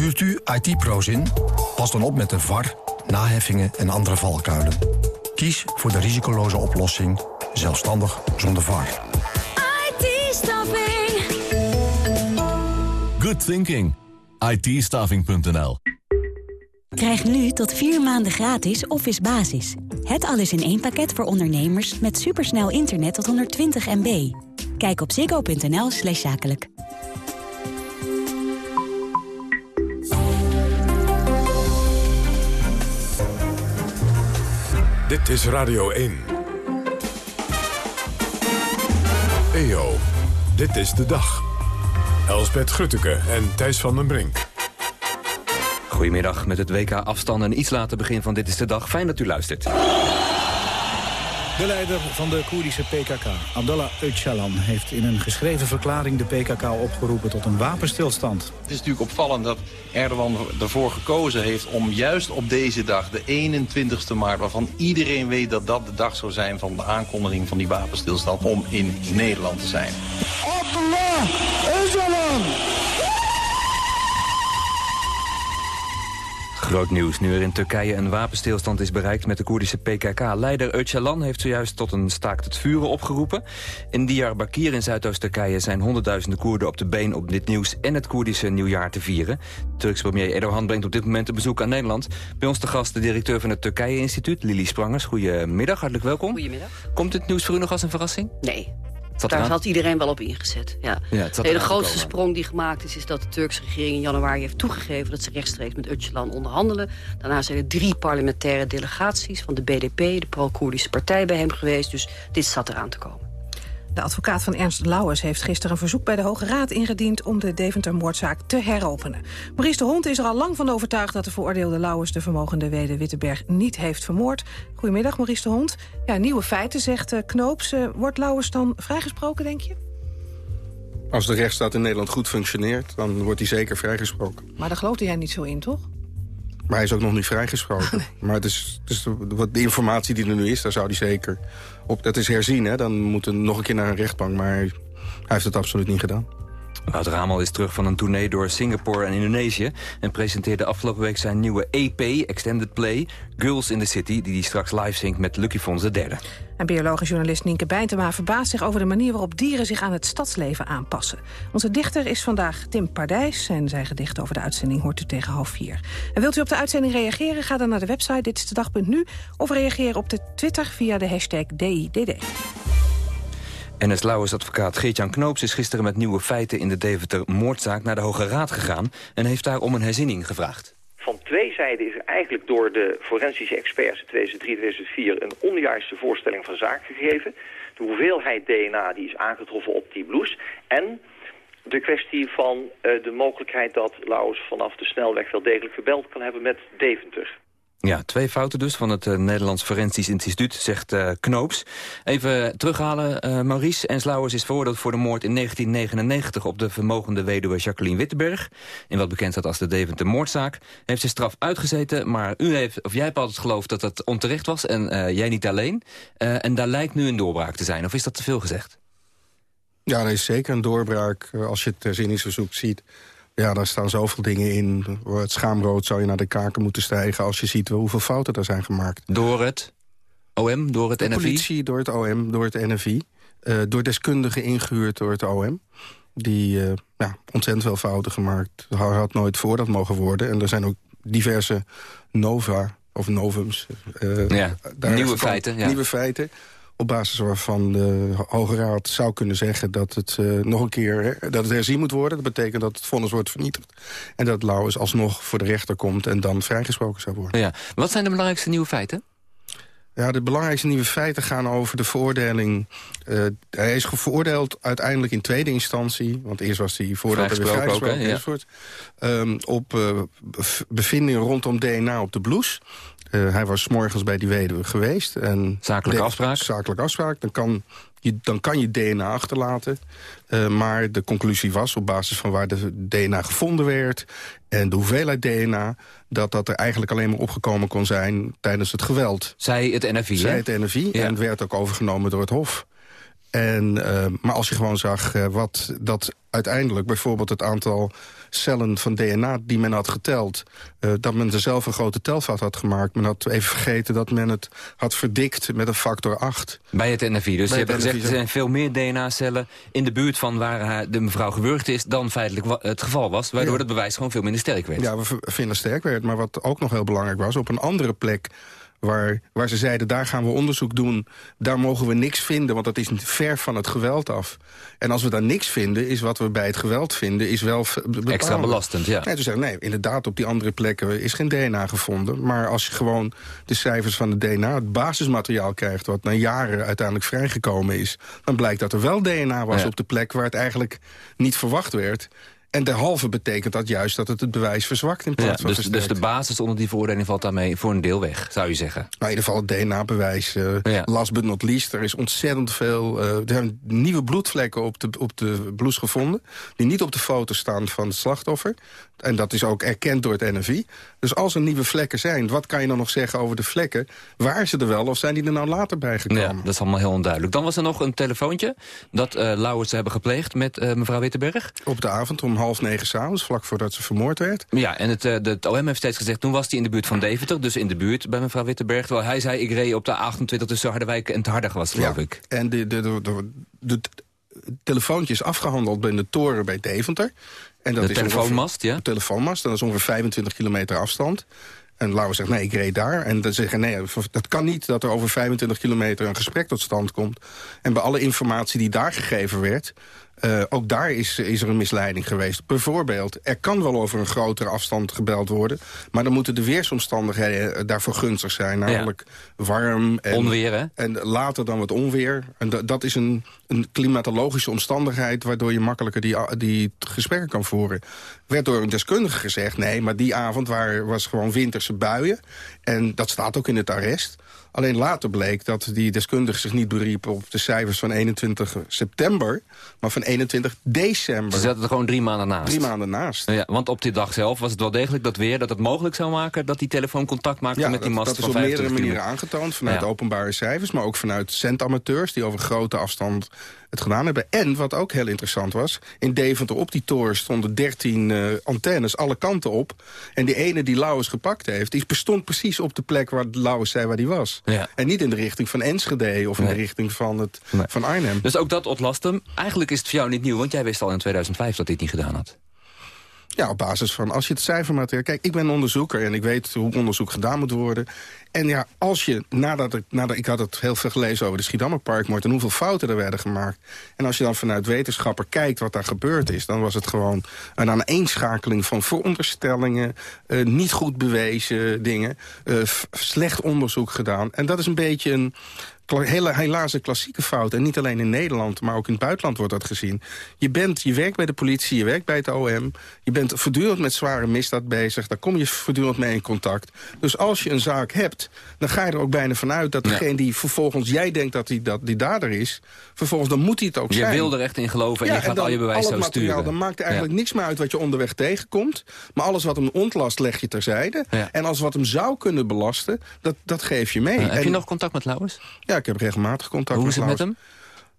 Huurt u IT-pro's in? Pas dan op met de VAR, naheffingen en andere valkuilen. Kies voor de risicoloze oplossing, zelfstandig zonder VAR. IT-staffing. Good thinking. IT-staffing.nl Krijg nu tot vier maanden gratis Office Basis. Het alles in één pakket voor ondernemers met supersnel internet tot 120 MB. Kijk op ziggo.nl slash zakelijk. Dit is Radio 1. EO, dit is de dag. Elsbeth Grutteke en Thijs van den Brink. Goedemiddag met het WK afstand en iets later begin van Dit is de Dag. Fijn dat u luistert. De leider van de Koerdische PKK, Abdullah Öcalan... heeft in een geschreven verklaring de PKK opgeroepen tot een wapenstilstand. Het is natuurlijk opvallend dat Erdogan ervoor gekozen heeft om juist op deze dag, de 21ste maart... waarvan iedereen weet dat dat de dag zou zijn van de aankondiging van die wapenstilstand... om in Nederland te zijn. Abdullah Öcalan. Groot nieuws nu er in Turkije een wapenstilstand is bereikt met de Koerdische PKK. Leider Öcalan heeft zojuist tot een staakt het vuren opgeroepen. In Diyarbakir in Zuidoost-Turkije zijn honderdduizenden Koerden op de been om dit nieuws en het Koerdische nieuwjaar te vieren. Turks premier Erdogan brengt op dit moment een bezoek aan Nederland. Bij ons de gast de directeur van het Turkije-instituut, Lili Sprangers. Goedemiddag, hartelijk welkom. Goedemiddag. Komt dit nieuws voor u nog als een verrassing? Nee. Zat Daar had iedereen wel op ingezet. Ja. Ja, het zat Nee, de grootste komen. sprong die gemaakt is... is dat de Turkse regering in januari heeft toegegeven... dat ze rechtstreeks met Öcalan onderhandelen. Daarna zijn er drie parlementaire delegaties... van de BDP, de pro-Koerdische partij, bij hem geweest. Dus dit zat eraan te komen. De advocaat van Ernst Lauwers heeft gisteren een verzoek bij de Hoge Raad ingediend om de Deventer-moordzaak te heropenen. Maurice de Hond is er al lang van overtuigd dat de veroordeelde Lauwers de vermogende Wede Wittenberg niet heeft vermoord. Goedemiddag Maurice de Hond. Ja, nieuwe feiten, zegt eh, Knoops. Eh, wordt Lauwers dan vrijgesproken, denk je? Als de rechtsstaat in Nederland goed functioneert, dan wordt hij zeker vrijgesproken. Maar daar geloofde jij niet zo in, toch? Maar hij is ook nog niet vrijgesproken. <laughs> Maar het is, het is de, de informatie die er nu is, daar zou hij zeker op... Dat is herzien, hè? dan moet hij nog een keer naar een rechtbank. Maar hij heeft het absoluut niet gedaan. Wouter Ramel is terug van een tournee door Singapore en Indonesië... en presenteerde afgelopen week zijn nieuwe EP, Extended Play... Girls in the City, die hij straks live zingt met Lucky Fons de derde. En bioloog en journalist Nienke Bijntema verbaast zich over de manier waarop dieren zich aan het stadsleven aanpassen. Onze dichter is vandaag Tim Pardijs en zijn gedicht over de uitzending hoort u tegen half vier. En wilt u op de uitzending reageren, ga dan naar de website dit is de dag.nu of reageer op de Twitter via de hashtag DIDD. NS Lauwers advocaat Geert-Jan Knoops is gisteren met nieuwe feiten in de Deventer-moordzaak naar de Hoge Raad gegaan en heeft daar om een herziening gevraagd. Van twee zijden is er eigenlijk door de forensische experts in 2003-2004 een onjuiste voorstelling van zaak gegeven. De hoeveelheid DNA die is aangetroffen op die blouse en de kwestie van eh, de mogelijkheid dat Laus vanaf de snelweg wel degelijk gebeld kan hebben met Deventer. Ja, twee fouten dus van het eh, Nederlands Forensisch Instituut, zegt eh, Knoops. Even terughalen, eh, Maurice Enslauwers is veroordeeld voor de moord in 1999... op de vermogende weduwe Jacqueline Wittenberg. In wat bekend staat als de Deventer moordzaak. Heeft zijn straf uitgezeten, maar u heeft, of jij hebt altijd geloofd dat dat onterecht was... en jij niet alleen. En daar lijkt nu een doorbraak te zijn, of is dat te veel gezegd? Ja, er is zeker een doorbraak. Als je het herzieningsverzoek ziet... Ja, daar staan zoveel dingen in. Het schaamrood zou je naar de kaken moeten stijgen... als je ziet hoeveel fouten er zijn gemaakt. Door het OM, door het de NFI? politie, door het OM, door het NFI. eh, door deskundigen ingehuurd door het OM. Die eh, ja, ontzettend veel fouten gemaakt. Hij had nooit voor dat mogen worden. En er zijn ook diverse nova of novums. eh, Ja, nieuwe feiten, ja. Nieuwe feiten. Op basis waarvan de Hoge Raad zou kunnen zeggen dat het eh, nog een keer hè, dat het herzien moet worden. Dat betekent dat het vonnis wordt vernietigd. En dat Lauwers alsnog voor de rechter komt en dan vrijgesproken zou worden. Ja. Wat zijn de belangrijkste nieuwe feiten? Ja, de belangrijkste nieuwe feiten gaan over de veroordeling. Eh, hij is veroordeeld uiteindelijk in tweede instantie. Want eerst was hij veroordeeld weer Vrijgesproken ook? Ja. Ehm, op eh, bev- bevindingen rondom DNA op de blouse. Eh, hij was 's morgens bij die weduwe geweest. En Zakelijke afspraak? Zakelijke afspraak. Dan kan je, dan kan je DNA achterlaten. Eh, maar de conclusie was op basis van waar de DNA gevonden werd... en de hoeveelheid DNA... dat dat er eigenlijk alleen maar opgekomen kon zijn tijdens het geweld. Zij het NFI, Zij het NFI. En werd ook overgenomen door het Hof. En, uh, maar als je gewoon zag wat dat uiteindelijk... bijvoorbeeld het aantal cellen van DNA die men had geteld... Uh, dat men er zelf een grote telfout had gemaakt. Men had even vergeten dat men het had verdikt met een factor 8. Bij het NFI. Dus Bij je hebt gezegd, er zijn veel meer DNA-cellen in de buurt van waar de mevrouw gewurgd is... dan feitelijk het geval was, waardoor ja. het bewijs gewoon veel minder sterk werd. Ja, we vinden sterk werd. Maar wat ook nog heel belangrijk was, op een andere plek Waar, waar ze zeiden, daar gaan we onderzoek doen. Daar mogen we niks vinden, want dat is ver van het geweld af. En als we daar niks vinden, is wat we bij het geweld vinden... is wel. Extra belastend, ja. En toen zeiden nee, inderdaad, op die andere plekken is geen DNA gevonden. Maar als je gewoon de cijfers van het DNA, het basismateriaal krijgt... wat na jaren uiteindelijk vrijgekomen is... dan blijkt dat er wel DNA was ja. op de plek waar het eigenlijk niet verwacht werd... En derhalve betekent dat juist dat het het bewijs verzwakt in plaats ja, van dus, dus de basis onder die veroordeling valt daarmee voor een deel weg, zou je zeggen? Nou, in ieder geval het DNA-bewijs. Uh, ja. Last but not least, er is ontzettend veel... Uh, er zijn nieuwe bloedvlekken op de, op de blouse gevonden... die niet op de foto staan van het slachtoffer. En dat is ook erkend door het NFI. Dus als er nieuwe vlekken zijn, wat kan je dan nog zeggen over de vlekken? Waar ze er wel of zijn die er nou later bij gekomen? Ja, dat is allemaal heel onduidelijk. Dan was er nog een telefoontje dat uh, Lauwers hebben gepleegd met uh, mevrouw Wittenberg. Op de avond om half negen s'avonds, vlak voordat ze vermoord werd. Ja, en het, uh, het OM heeft steeds gezegd, toen was hij in de buurt van Deventer, dus in de buurt bij mevrouw Wittenberg. Terwijl hij zei, ik reed op de 28 tussen Harderwijk en Harderg was, geloof ja. ik. En de, de, de, de, de telefoontje is afgehandeld bij de toren bij Deventer. En dat de is telefoonmast, ja? De telefoonmast, dat is ongeveer 25 kilometer afstand. En Lauwe zegt, nee, ik reed daar. En dan zeggen, nee, dat kan niet dat er over 25 kilometer een gesprek tot stand komt. En bij alle informatie die daar gegeven werd... Uh, ook daar is, is er een misleiding geweest. Bijvoorbeeld, er kan wel over een grotere afstand gebeld worden... maar dan moeten de weersomstandigheden daarvoor gunstig zijn. Namelijk ja. warm. En, onweer, hè? En later dan wat onweer. En dat is een, een klimatologische omstandigheid... waardoor je makkelijker die, die gesprekken kan voeren. Werd door een deskundige gezegd... nee, maar die avond was gewoon winterse buien. En dat staat ook in het arrest. Alleen later bleek dat die deskundige zich niet beriep op de cijfers van 21 september, maar van 21 december. Ze zaten er gewoon drie maanden naast. Drie maanden naast. Ja, want op die dag zelf was het wel degelijk dat weer dat het mogelijk zou maken dat die telefoon contact maakte met die mast dat, dat is op meerdere manieren aangetoond. Vanuit ja. openbare cijfers, maar ook vanuit centamateurs die over grote afstand het gedaan hebben. En, wat ook heel interessant was, in Deventer op die toren stonden 13 uh, antennes alle kanten op. En die ene die Lauwers gepakt heeft, die bestond precies op de plek waar Lauwers zei waar die was. Ja. En niet in de richting van Enschede of in nee. de richting van, het, nee. van Arnhem. Dus ook dat ontlast hem. Eigenlijk is het voor jou niet nieuw, want jij wist al in 2005 dat hij het niet gedaan had. Ja, op basis van, als je het cijfermateriaal... Kijk, ik ben onderzoeker en ik weet hoe onderzoek gedaan moet worden. En ja, als je, nadat ik, nadat ik had het heel veel gelezen over de Schiedammer Parkmoord... en hoeveel fouten er werden gemaakt. En als je dan vanuit wetenschapper kijkt wat daar gebeurd is... dan was het gewoon een aaneenschakeling van veronderstellingen... Uh, niet goed bewezen dingen, uh, slecht onderzoek gedaan. En dat is een beetje een hele, helaas een klassieke fout. En niet alleen in Nederland, maar ook in het buitenland wordt dat gezien. Je, bent, je werkt bij de politie, je werkt bij het OM. Je bent voortdurend met zware misdaad bezig. Daar kom je voortdurend mee in contact. Dus als je een zaak hebt, dan ga je er ook bijna vanuit... dat degene die vervolgens jij denkt dat die, dat die dader is... vervolgens dan moet hij het ook je zijn. Je wil er echt in geloven en ja, je gaat al je bewijs zo sturen. Dan maakt er eigenlijk ja. niks meer uit wat je onderweg tegenkomt. Maar alles wat hem ontlast leg je terzijde. En alles wat hem zou kunnen belasten, dat, dat geef je mee. heb je nog contact met Lauwers? Ja, ik heb regelmatig contact Hoe met is het met hem?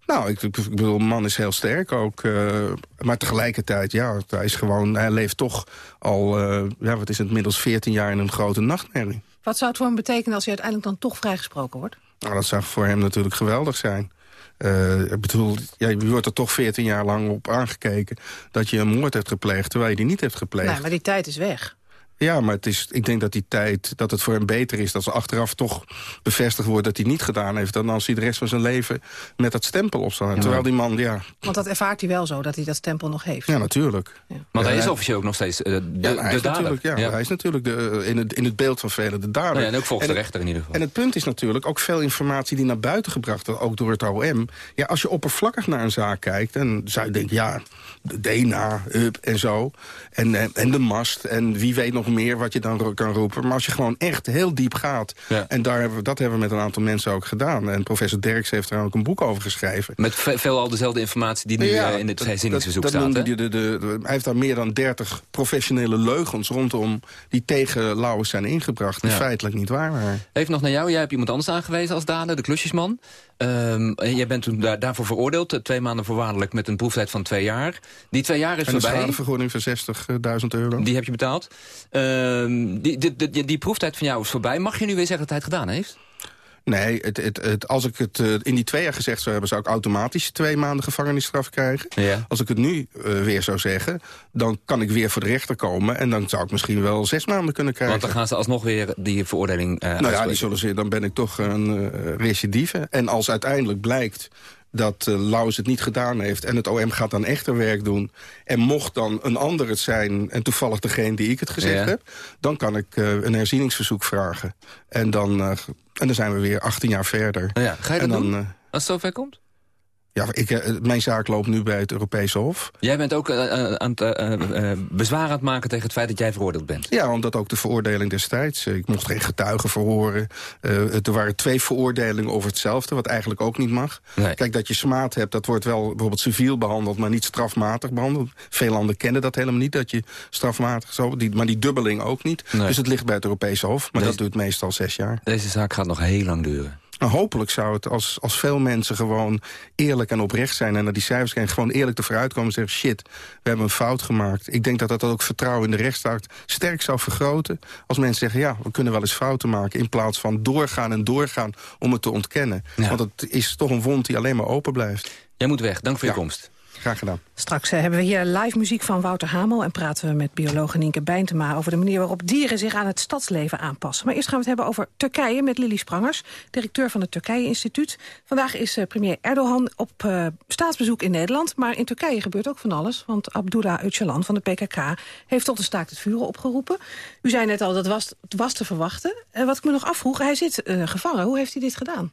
Nou, ik, ik bedoel, man is heel sterk ook. Uh, maar tegelijkertijd, ja, hij is gewoon... Hij leeft toch al, uh, ja, wat is het, inmiddels 14 jaar in een grote nachtmerrie. Wat zou het voor hem betekenen als hij uiteindelijk dan toch vrijgesproken wordt? Nou, dat zou voor hem natuurlijk geweldig zijn. Uh, ik bedoel, ja, je wordt er toch 14 jaar lang op aangekeken... dat je een moord hebt gepleegd, terwijl je die niet hebt gepleegd. Nee, maar die tijd is weg. Ja, maar het is, ik denk dat die tijd, dat het voor hem beter is... dat ze achteraf toch bevestigd wordt dat hij niet gedaan heeft... dan als hij de rest van zijn leven met dat stempel op zou. Ja, Terwijl die man, ja... Want dat ervaart hij wel zo, dat hij dat stempel nog heeft. Ja, natuurlijk. Ja. Want hij is officieel ook nog steeds uh, de, ja, hij de is dader. Natuurlijk, ja, Hij is natuurlijk de, in, het, in het beeld van velen de dader. Ja, en ook volgens en de rechter in ieder geval. En het punt is natuurlijk ook veel informatie die naar buiten gebracht wordt... ook door het OM. Ja, als je oppervlakkig naar een zaak kijkt... dan zou je denken, ja, de DNA, up en zo... En, en, en de mast en wie weet nog nog meer wat je dan kan roepen. Maar als je gewoon echt heel diep gaat... en daar hebben we, dat hebben we met een aantal mensen ook gedaan. En professor Derks heeft er ook een boek over geschreven. Met veel al dezelfde informatie die nu uh, in het vrijzinningsverzoek staat. Dat de, de, de, hij heeft daar meer dan 30 professionele leugens rondom... die tegen Lauwers zijn ingebracht, die feitelijk niet waar waren. Even nog naar jou. Jij hebt iemand anders aangewezen als dader, de klusjesman. Um, jij bent toen daar, daarvoor veroordeeld. Twee maanden voorwaardelijk met een proeftijd van twee jaar. Die twee jaar is en voorbij. een schadevergoeding van 60.000 euro. Die heb je betaald. Um, die, die, die, die proeftijd van jou is voorbij. Mag je nu weer zeggen dat hij het gedaan heeft? Nee, het, het, het, als ik het uh, in die twee jaar gezegd zou hebben... zou ik automatisch twee maanden gevangenisstraf krijgen. Ja. Als ik het nu uh, weer zou zeggen... dan kan ik weer voor de rechter komen... en dan zou ik misschien wel zes maanden kunnen krijgen. Want dan gaan ze alsnog weer die veroordeling uh, Nou ja, die zullen ze, dan ben ik toch een recidive. En als uiteindelijk blijkt dat uh, Laus het niet gedaan heeft... en het OM gaat dan echter werk doen... en mocht dan een ander het zijn... en toevallig degene die ik het gezegd Ja. heb... dan kan ik uh, een herzieningsverzoek vragen. En dan, uh, en dan zijn we weer 18 jaar verder. Ja, ga je dat en dan, doen? uh, Als het zover komt? Ja, ik, uh, mijn zaak loopt nu bij het Europese Hof. Jij bent ook uh, aan het uh, bezwaar aan het maken tegen het feit dat jij veroordeeld bent. Ja, omdat ook de veroordeling destijds... ik mocht geen getuigen verhoren. er waren twee veroordelingen over hetzelfde, wat eigenlijk ook niet mag. Nee. Kijk, dat je smaad hebt, dat wordt wel bijvoorbeeld civiel behandeld... maar niet strafmatig behandeld. Veel landen kennen dat helemaal niet, dat je strafmatig zo... Die, maar die dubbeling ook niet. Nee. Dus het ligt bij het Europese Hof, maar Deze- dat duurt meestal zes jaar. Deze zaak gaat nog heel lang duren. Nou, hopelijk zou het, als, als veel mensen gewoon eerlijk en oprecht zijn... en naar die cijfers kijken, gewoon eerlijk ervoor uitkomen en zeggen... shit, we hebben een fout gemaakt. Ik denk dat dat ook vertrouwen in de rechtsstaat sterk zou vergroten... als mensen zeggen, ja, we kunnen wel eens fouten maken... in plaats van doorgaan en doorgaan om het te ontkennen. Want het is toch een wond die alleen maar open blijft. Jij moet weg, dank voor je komst. Graag gedaan. Straks eh, hebben we hier live muziek van Wouter Hamel... en praten we met bioloog Nienke Bijntema... over de manier waarop dieren zich aan het stadsleven aanpassen. Maar eerst gaan we het hebben over Turkije met Lili Sprangers... directeur van het Turkije-instituut. Vandaag is eh, premier Erdogan op uh, staatsbezoek in Nederland... maar in Turkije gebeurt ook van alles... want Abdullah Öcalan van de PKK heeft tot een staakt het vuren opgeroepen. U zei net al, dat was, was te verwachten. En wat ik me nog afvroeg, hij zit gevangen. Hoe heeft hij dit gedaan?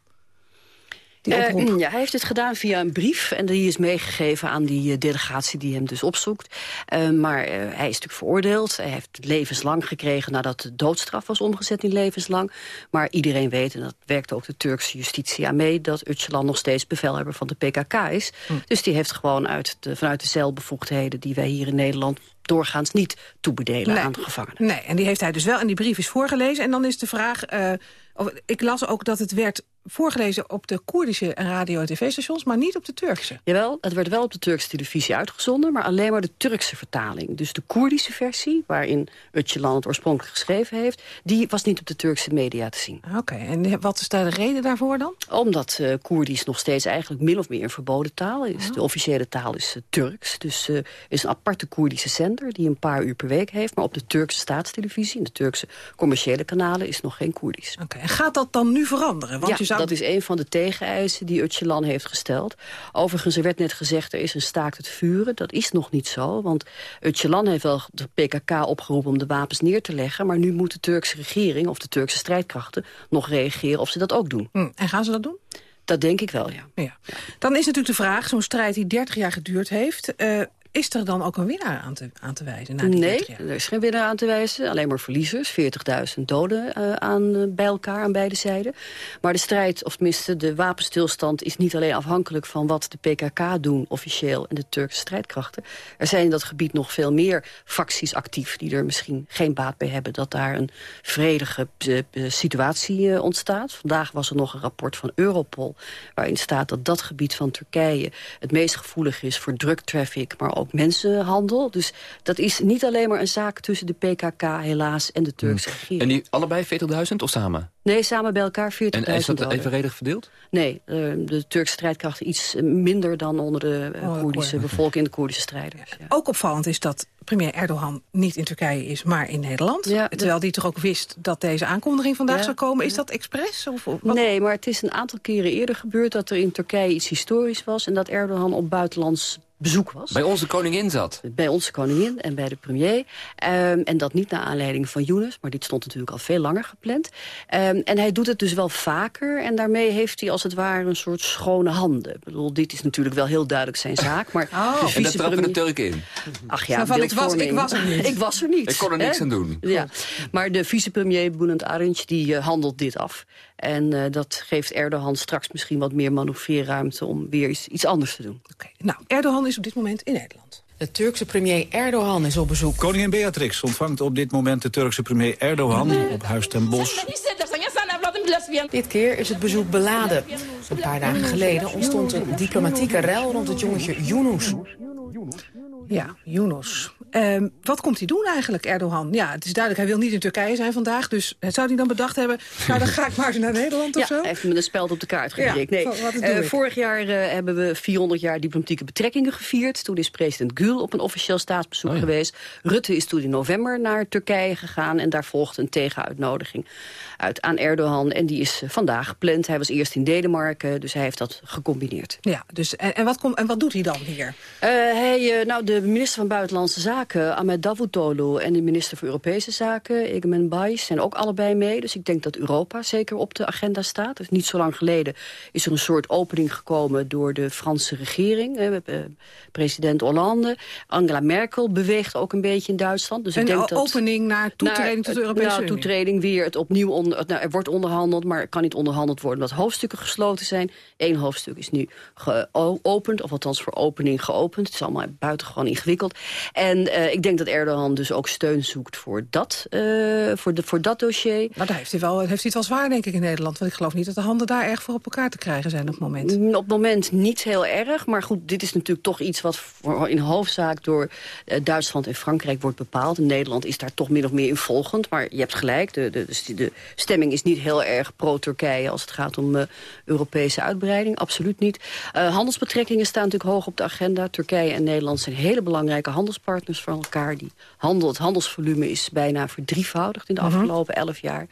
Oproep? Uh, ja, hij heeft het gedaan via een brief en die is meegegeven aan die uh, delegatie die hem dus opzoekt. Uh, maar hij is natuurlijk veroordeeld. Hij heeft levenslang gekregen nadat de doodstraf was omgezet in levenslang. Maar iedereen weet, en dat werkt ook de Turkse justitie aan mee... dat Öcalan nog steeds bevelhebber van de PKK is. Hm. Dus die heeft gewoon uit de, vanuit de celbevoegdheden die wij hier in Nederland doorgaans niet toebedelen nee. aan de gevangenen. Nee, en die heeft hij dus wel. En die brief is voorgelezen. En dan is de vraag... Of, ik las ook dat het werd voorgelezen op de Koerdische radio- en tv-stations... maar niet op de Turkse. Jawel, het werd wel op de Turkse televisie uitgezonden... maar alleen maar de Turkse vertaling. Dus de Koerdische versie, waarin Öcalan het oorspronkelijk geschreven heeft... die was niet op de Turkse media te zien. Oké, okay. en wat is daar de reden daarvoor dan? Omdat uh, Koerdisch nog steeds eigenlijk min of meer een verboden taal is. Oh. De officiële taal is uh, Turks. Dus uh, is een aparte Koerdische zender die een paar uur per week heeft... maar op de Turkse staatstelevisie en de Turkse commerciële kanalen is nog geen Koerdisch. Oké, okay. en gaat dat dan nu veranderen? Want ja, je zou... dat is een van de tegeneisen die Öcalan heeft gesteld. Overigens, er werd net gezegd, er is een staakt het vuren. Dat is nog niet zo, want Öcalan heeft wel de PKK opgeroepen om de wapens neer te leggen. Maar nu moet de Turkse regering of de Turkse strijdkrachten nog reageren of ze dat ook doen. Hm, en gaan ze dat doen? Dat denk ik wel, ja. ja. Dan is natuurlijk de vraag, zo'n strijd die 30 jaar geduurd heeft... Uh, is er dan ook een winnaar aan te, aan te wijzen? Na die nee, er is geen winnaar aan te wijzen. Alleen maar verliezers. 40.000 doden uh, aan, uh, bij elkaar aan beide zijden. Maar de strijd, of tenminste de wapenstilstand... is niet alleen afhankelijk van wat de PKK doen officieel... en de Turkse strijdkrachten. Er zijn in dat gebied nog veel meer facties actief... die er misschien geen baat bij hebben... dat daar een vredige uh, situatie ontstaat. Vandaag was er nog een rapport van Europol... waarin staat dat dat gebied van Turkije... het meest gevoelig is voor drugtraffic... maar ook mensenhandel. Dus dat is niet alleen maar een zaak tussen de PKK helaas en de Turkse regering. En die allebei 40.000 of samen? Nee, samen bij elkaar 40.000 En is dat evenredig verdeeld? Nee, de Turkse strijdkrachten iets minder dan onder de oh, Koerdische bevolking en de Koerdische strijders. Ja. Ook opvallend is dat premier Erdogan niet in Turkije is, maar in Nederland. Ja, terwijl die toch ook wist dat deze aankondiging vandaag ja, zou komen. Is dat expres? Of, of nee, maar het is een aantal keren eerder gebeurd... dat er in Turkije iets historisch was... en dat Erdogan op buitenlands bezoek was. Bij onze koningin zat. Bij onze koningin en bij de premier. Ehm, en dat niet naar aanleiding van Younes, maar dit stond natuurlijk al veel langer gepland. Ehm, en hij doet het dus wel vaker en daarmee heeft hij als het ware een soort schone handen. Ik bedoel, dit is natuurlijk wel heel duidelijk zijn zaak, maar... <laughs> Oh. En daar trappen de Turk in. Ach ja, van, ik, was, ik was er niet. <laughs> ik was er niet. Ik kon er niks hè? aan doen. Ja. Maar de vicepremier Boenend Arendj, die uh, handelt dit af. En uh, dat geeft Erdogan straks misschien wat meer manoeuvreerruimte... om weer iets, iets anders te doen. Okay. Nou, Erdogan is op dit moment in Nederland. De Turkse premier Erdogan is op bezoek. Koningin Beatrix ontvangt op dit moment de Turkse premier Erdogan op Huis ten Bosch. Dit keer is het bezoek beladen. Een paar dagen geleden ontstond een diplomatieke rel rond het jongetje Yunus. Ja, Yunus. Um, wat komt hij doen eigenlijk, Erdogan? Ja, het is duidelijk, hij wil niet in Turkije zijn vandaag. Dus zou hij dan bedacht hebben, nou dan <laughs> ga ik maar eens naar Nederland of ja, zo? hij heeft me een speld op de kaart. Ja, nee, uh, vorig jaar uh, hebben we 400 jaar diplomatieke betrekkingen gevierd. Toen is president Gül op een officieel staatsbezoek oh ja. geweest. Rutte is toen in november naar Turkije gegaan. En daar volgde een tegenuitnodiging uit aan Erdogan. En die is vandaag gepland. Hij was eerst in Denemarken, dus hij heeft dat gecombineerd. Ja, dus, en, en, wat, kom, en wat doet hij dan hier? hij, nou, de minister van Buitenlandse Zaken, Ahmed Davutoglu... en de minister voor Europese Zaken, Egemen Bayis, zijn ook allebei mee. Dus ik denk dat Europa zeker op de agenda staat. Dus niet zo lang geleden is er een soort opening gekomen... door de Franse regering, eh, president Hollande. Angela Merkel beweegt ook een beetje in Duitsland. Dus een ik denk dat, opening naar toetreding naar, tot de Europese Unie? toetreding weer het opnieuw... Onder, nou, er wordt onderhandeld, maar er kan niet onderhandeld worden... omdat hoofdstukken gesloten zijn. Eén hoofdstuk is nu geopend, of althans voor opening geopend. Het is allemaal buitengewoon ingewikkeld. En uh, ik denk dat Erdogan dus ook steun zoekt voor dat, uh, voor, de, voor dat dossier. Maar daar heeft hij, wel, heeft hij het wel zwaar, denk ik, in Nederland. Want ik geloof niet dat de handen daar erg voor op elkaar te krijgen zijn op het moment. Op het moment niet heel erg. Maar goed, dit is natuurlijk toch iets wat voor, in hoofdzaak door uh, Duitsland en Frankrijk wordt bepaald. En Nederland is daar toch min of meer in volgend. Maar je hebt gelijk, de, de, de stemming is niet heel erg pro-Turkije... als het gaat om Europese uitbreiding. Absoluut niet. Handelsbetrekkingen staan natuurlijk hoog op de agenda. Turkije en Nederland zijn hele belangrijke handelspartners van elkaar. Die handel, het handelsvolume is bijna verdrievoudigd in de afgelopen elf jaar.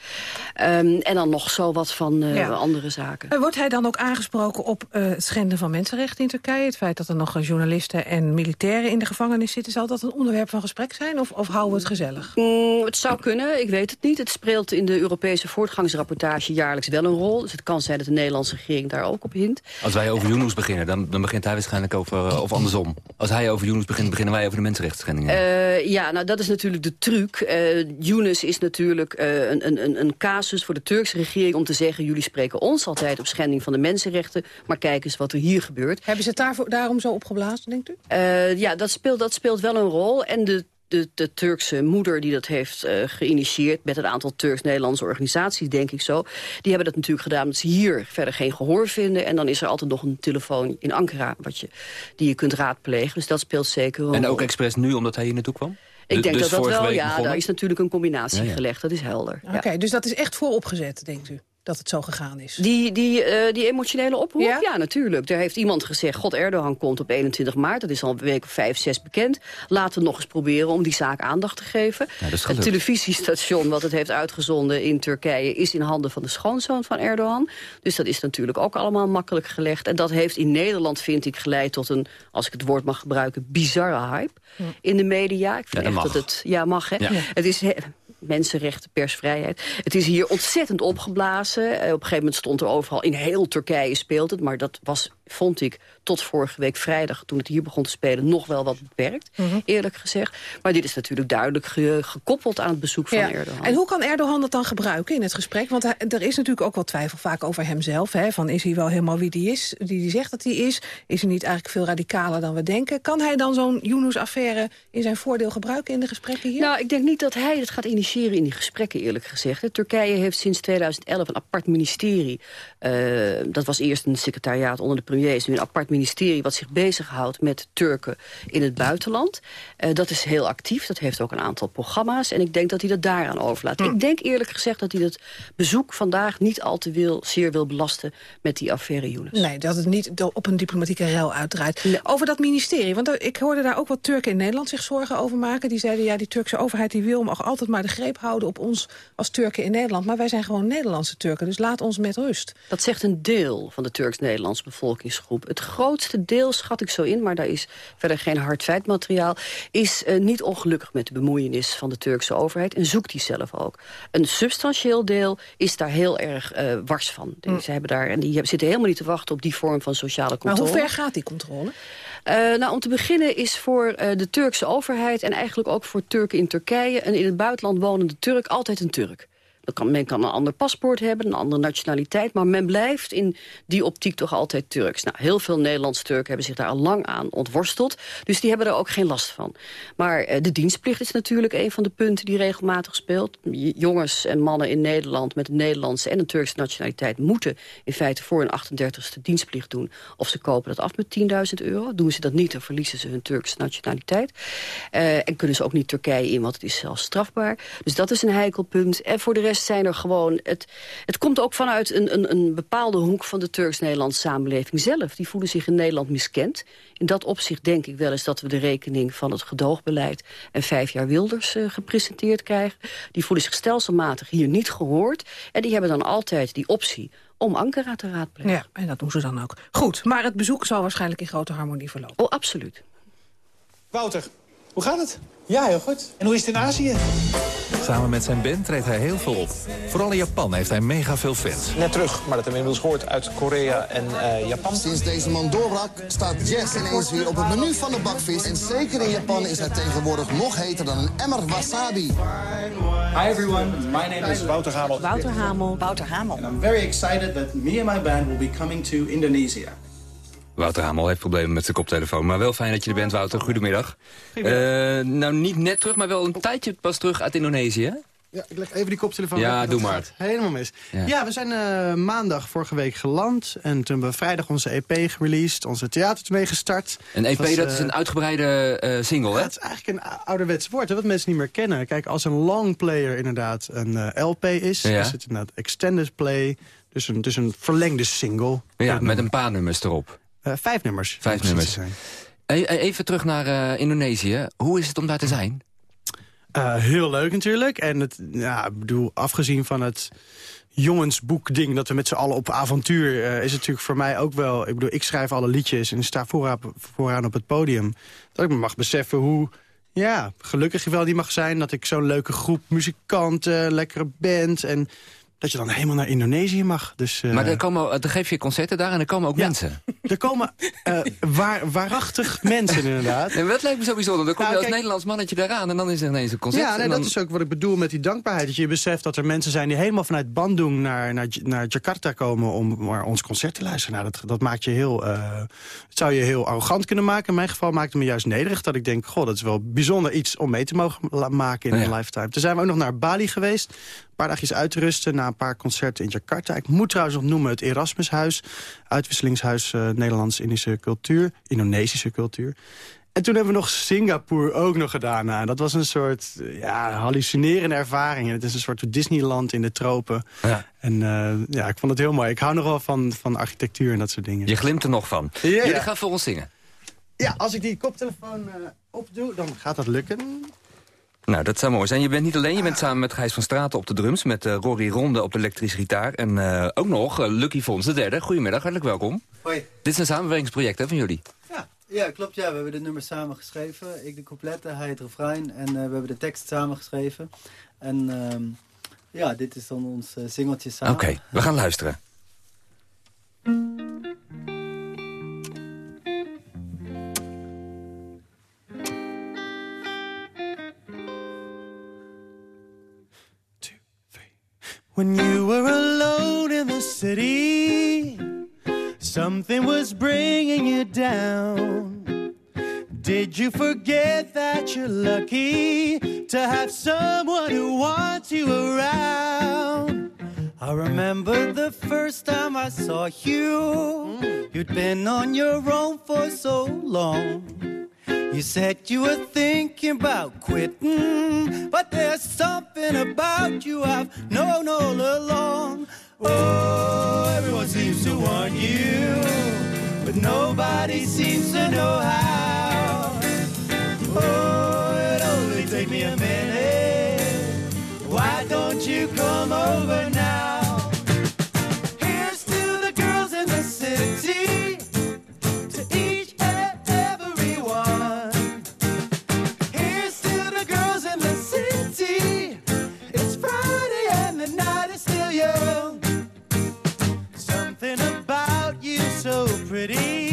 Um, en dan nog zo wat van uh, ja. andere zaken. En wordt hij dan ook aangesproken op uh, het schenden van mensenrechten in Turkije? Het feit dat er nog journalisten en militairen in de gevangenis zitten... zal dat een onderwerp van gesprek zijn of, of houden we het gezellig? Mm, het zou kunnen, ik weet het niet. Het speelt in de Europese voortgangsrapportage jaarlijks wel een rol. Dus het kan zijn dat de Nederlandse regering daar ook op hint. Als wij over Yunus beginnen, dan, dan begint hij waarschijnlijk over... Of andersom. Als hij over Yunus begint, beginnen wij over de mensenrechten Uh, ja, nou dat is natuurlijk de truc. Uh, Yunus is natuurlijk uh, een, een, een casus voor de Turkse regering om te zeggen... jullie spreken ons altijd op schending van de mensenrechten... maar kijk eens wat er hier gebeurt. Hebben ze het daarvoor, daarom zo opgeblazen, denkt u? ja, dat speelt, dat speelt wel een rol. En de de, de Turkse moeder die dat heeft uh, geïnitieerd... met een aantal Turks-Nederlandse organisaties, denk ik zo... die hebben dat natuurlijk gedaan omdat ze hier verder geen gehoor vinden. En dan is er altijd nog een telefoon in Ankara wat je, die je kunt raadplegen. Dus dat speelt zeker een En ook expres nu, omdat hij hier naartoe kwam? Ik denk dus dat dat wel, ja, begonnen? daar is natuurlijk een combinatie Ja, ja. gelegd. Dat is helder. Oké, okay, dus dat is echt vooropgezet, denkt u? Dat het zo gegaan is. Die, die, uh, die emotionele oproep? Ja? ja? natuurlijk. Er heeft iemand gezegd, God Erdogan komt op 21 maart. Dat is al een week of vijf, zes bekend. Laten we nog eens proberen om die zaak aandacht te geven. Ja, het televisiestation wat het heeft uitgezonden in Turkije... is in handen van de schoonzoon van Erdogan. Dus dat is natuurlijk ook allemaal makkelijk gelegd. En dat heeft in Nederland, vind ik, geleid tot een... als ik het woord mag gebruiken, bizarre hype Hm. in de media. Ik vind Ja, dat echt mag. dat het... Ja, mag, hè? Ja. Het is... he- mensenrechten, persvrijheid. Het is hier ontzettend opgeblazen. Eh, op een gegeven moment stond er overal... in heel Turkije speelt het, maar dat was, vond ik... tot vorige week vrijdag, toen het hier begon te spelen... nog wel wat beperkt, Mhm. eerlijk gezegd. Maar dit is natuurlijk duidelijk ge- gekoppeld aan het bezoek van Ja. Erdogan. En hoe kan Erdogan dat dan gebruiken in het gesprek? Want hij- er is natuurlijk ook wel twijfel vaak over hemzelf. Hè? Van is hij wel helemaal wie die is, die hij zegt dat hij is? Is hij niet eigenlijk veel radicaler dan we denken? Kan hij dan zo'n Yunus-affaire in zijn voordeel gebruiken in de gesprekken hier? Nou, ik denk niet dat hij het gaat initiëren in die gesprekken, eerlijk gezegd. hè. Turkije heeft sinds 2011 een apart ministerie. Eh, dat was eerst een secretariaat onder de premier. Is nu een apart ministerie wat zich bezighoudt met Turken in het buitenland. Eh, dat is heel actief. Dat heeft ook een aantal programma's. En ik denk dat hij dat daaraan overlaat. Ik denk eerlijk gezegd dat hij dat bezoek vandaag niet al te wil, zeer wil belasten met die affaire Younes. Nee, dat het niet op een diplomatieke rel uitdraait. Over dat ministerie, want ik hoorde daar ook wat Turken in Nederland zich zorgen over maken. Die zeiden, ja, die Turkse overheid die wil mag altijd maar de greep houden op ons als Turken in Nederland. Maar wij zijn gewoon Nederlandse Turken, dus laat ons met rust. Dat zegt een deel van de Turks-Nederlandse bevolking bevolkingsgroep. Het grootste deel, schat ik zo in, maar daar is verder geen hard feitmateriaal... is uh, niet ongelukkig met de bemoeienis van de Turkse overheid... en zoekt die zelf ook. Een substantieel deel is daar heel erg uh, wars van. Die, mm. Ze hebben daar, en die zitten helemaal niet te wachten op die vorm van sociale controle. Maar hoe ver gaat die controle? Uh, nou, om te beginnen is voor de Turkse overheid... en eigenlijk ook voor Turken in Turkije... een in het buitenland wonende Turk altijd een Turk. Kan, men kan een ander paspoort hebben, een andere nationaliteit... maar men blijft in die optiek toch altijd Turks. Nou, heel veel Nederlandse Turken hebben zich daar al lang aan ontworsteld. Dus die hebben er ook geen last van. Maar eh, de dienstplicht is natuurlijk een van de punten die regelmatig speelt. Jongens en mannen in Nederland met een Nederlandse en een Turkse nationaliteit... moeten in feite voor hun 38ste dienstplicht doen. Of ze kopen dat af met 10.000 euro. Doen ze dat niet, dan verliezen ze hun Turkse nationaliteit. Uh, en kunnen ze ook niet Turkije in, want het is zelfs strafbaar. Dus dat is een heikel punt. En voor de rest zijn er gewoon... Het, het komt ook vanuit een, een, een bepaalde hoek van de Turks-Nederlandse samenleving zelf. Die voelen zich in Nederland miskend. In dat opzicht denk ik wel eens dat we de rekening van het gedoogbeleid... en vijf jaar Wilders uh, gepresenteerd krijgen. Die voelen zich stelselmatig hier niet gehoord. En die hebben dan altijd die optie om Ankara te raadplegen. Ja, en dat doen ze dan ook. Goed, maar het bezoek zal waarschijnlijk in grote harmonie verlopen. Oh, absoluut. Wouter, hoe gaat het? Ja, heel goed. En hoe is het in Azië? Samen met zijn band treedt hij heel veel op. Vooral in Japan heeft hij mega veel fans. Net terug, maar dat hebben we inmiddels gehoord uit Korea en uh, Japan. Sinds deze man doorbrak, staat jazz ineens weer op het menu van de bakvis. En zeker in Japan is hij tegenwoordig nog heter dan een emmer wasabi. Hi everyone, my name is Wouter Hamel. Wouter Hamel. Wouter Hamel. And I'm very excited that me and my band will be coming to Indonesia. Wouter Hamel heeft problemen met zijn koptelefoon. Maar wel fijn dat je er bent, Wouter. Goedemiddag. Uh, nou, niet net terug, maar wel een tijdje pas terug uit Indonesië. Ja, ik leg even die koptelefoon Ja, doe maar. Helemaal mis. Ja, we zijn uh, maandag vorige week geland. En toen hebben we vrijdag onze EP gereleased. Onze theater mee gestart. Een EP, dat, dat is een uitgebreide uh, single, hè? het is eigenlijk een ouderwets woord, hè, wat mensen niet meer kennen. Kijk, als een long player inderdaad een LP is... Ja. is het inderdaad extended play. Dus een, dus een verlengde single. Ja, met een paar nummers erop. Uh, vijf nummers. Vijf nummers. Even terug naar uh, Indonesië. Hoe is het om daar te zijn? Uh, heel leuk natuurlijk. En het, ja, ik bedoel, afgezien van het jongensboek-ding... dat we met z'n allen op avontuur... Uh, is het natuurlijk voor mij ook wel... Ik bedoel, ik schrijf alle liedjes en sta vooraan, vooraan op het podium. Dat ik me mag beseffen hoe... Ja, gelukkig je wel die mag zijn dat ik zo'n leuke groep muzikanten, lekkere band... en dat je dan helemaal naar Indonesië mag. Dus, uh... Maar dan, komen, dan geef je concerten daar en er komen ook mensen. <laughs> Er komen uh, waar, waarachtig mensen inderdaad. En dat lijkt me zo bijzonder. Dan kom nou, je als Nederlands mannetje daaraan en dan is er ineens een concert. Ja, nee, dan... dat is ook wat ik bedoel met die dankbaarheid. Dat je beseft dat er mensen zijn die helemaal vanuit Bandung naar, naar, naar Jakarta komen... om naar ons concert te luisteren. Nou, dat, dat maakt je heel... Uh, het zou je heel arrogant kunnen maken. In mijn geval maakt het me juist nederig. Dat ik denk, goh, dat is wel bijzonder iets om mee te mogen maken in een lifetime. Toen zijn we ook nog naar Bali geweest paar dagjes uitrusten na een paar concerten in Jakarta. Ik moet trouwens nog noemen het Erasmushuis. Uitwisselingshuis uh, Nederlands-Indische cultuur. Indonesische cultuur. En toen hebben we nog Singapore ook nog gedaan. Nou, dat was een soort ja, hallucinerende ervaring. Het is een soort Disneyland in de tropen. Ja. En uh, ja, ik vond het heel mooi. Ik hou nog wel van, van architectuur en dat soort dingen. Je glimt er nog van. Ja, Jullie gaan voor ons zingen. Ja, als ik die koptelefoon uh, opdoe, dan gaat dat lukken. Nou, dat zou mooi zijn. Je bent niet alleen, je bent samen met Gijs van Straten op de drums... met uh, Rory Ronde op de elektrische gitaar. En uh, ook nog uh, Lucky Fons, de derde. Goedemiddag, hartelijk welkom. Hoi. Dit is een samenwerkingsproject hè, van jullie. Ja, ja, klopt. Ja. We hebben de nummers samen geschreven. Ik de coupletten, hij het refrein. En we hebben de tekst samen geschreven. En ehm, ja, dit is dan ons singeltje samen. Oké, we gaan luisteren. When you were alone in the city, something was bringing you down. Did you forget that you're lucky to have someone who wants you around? I remember the first time I saw you. You'd been on your own for so long. You said you were thinking about quitting, but there's something about you I've known all along. Oh, everyone seems to want you, but nobody seems to know how. Oh, pretty,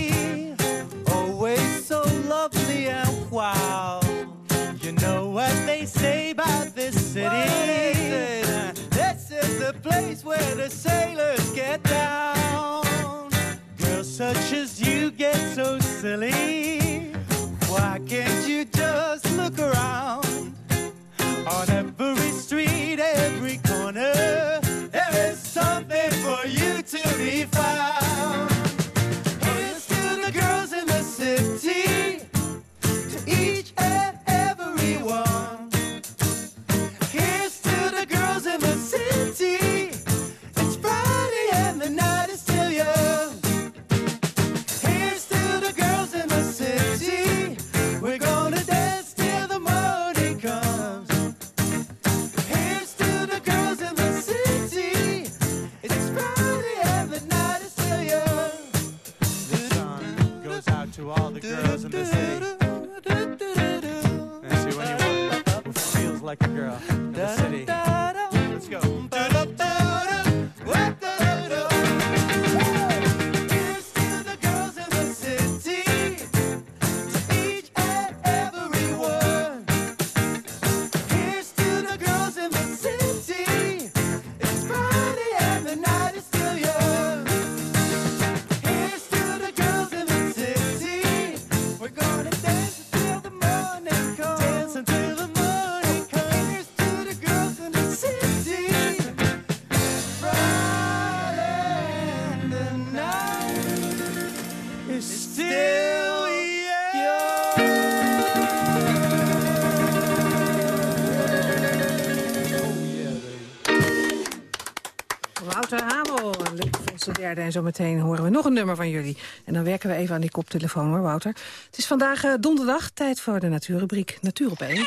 Wouter Hamel, Luc de derde. En zometeen horen we nog een nummer van jullie. En dan werken we even aan die koptelefoon hoor, Wouter. Het is vandaag eh, donderdag, tijd voor de natuurrubriek Natuur op 1.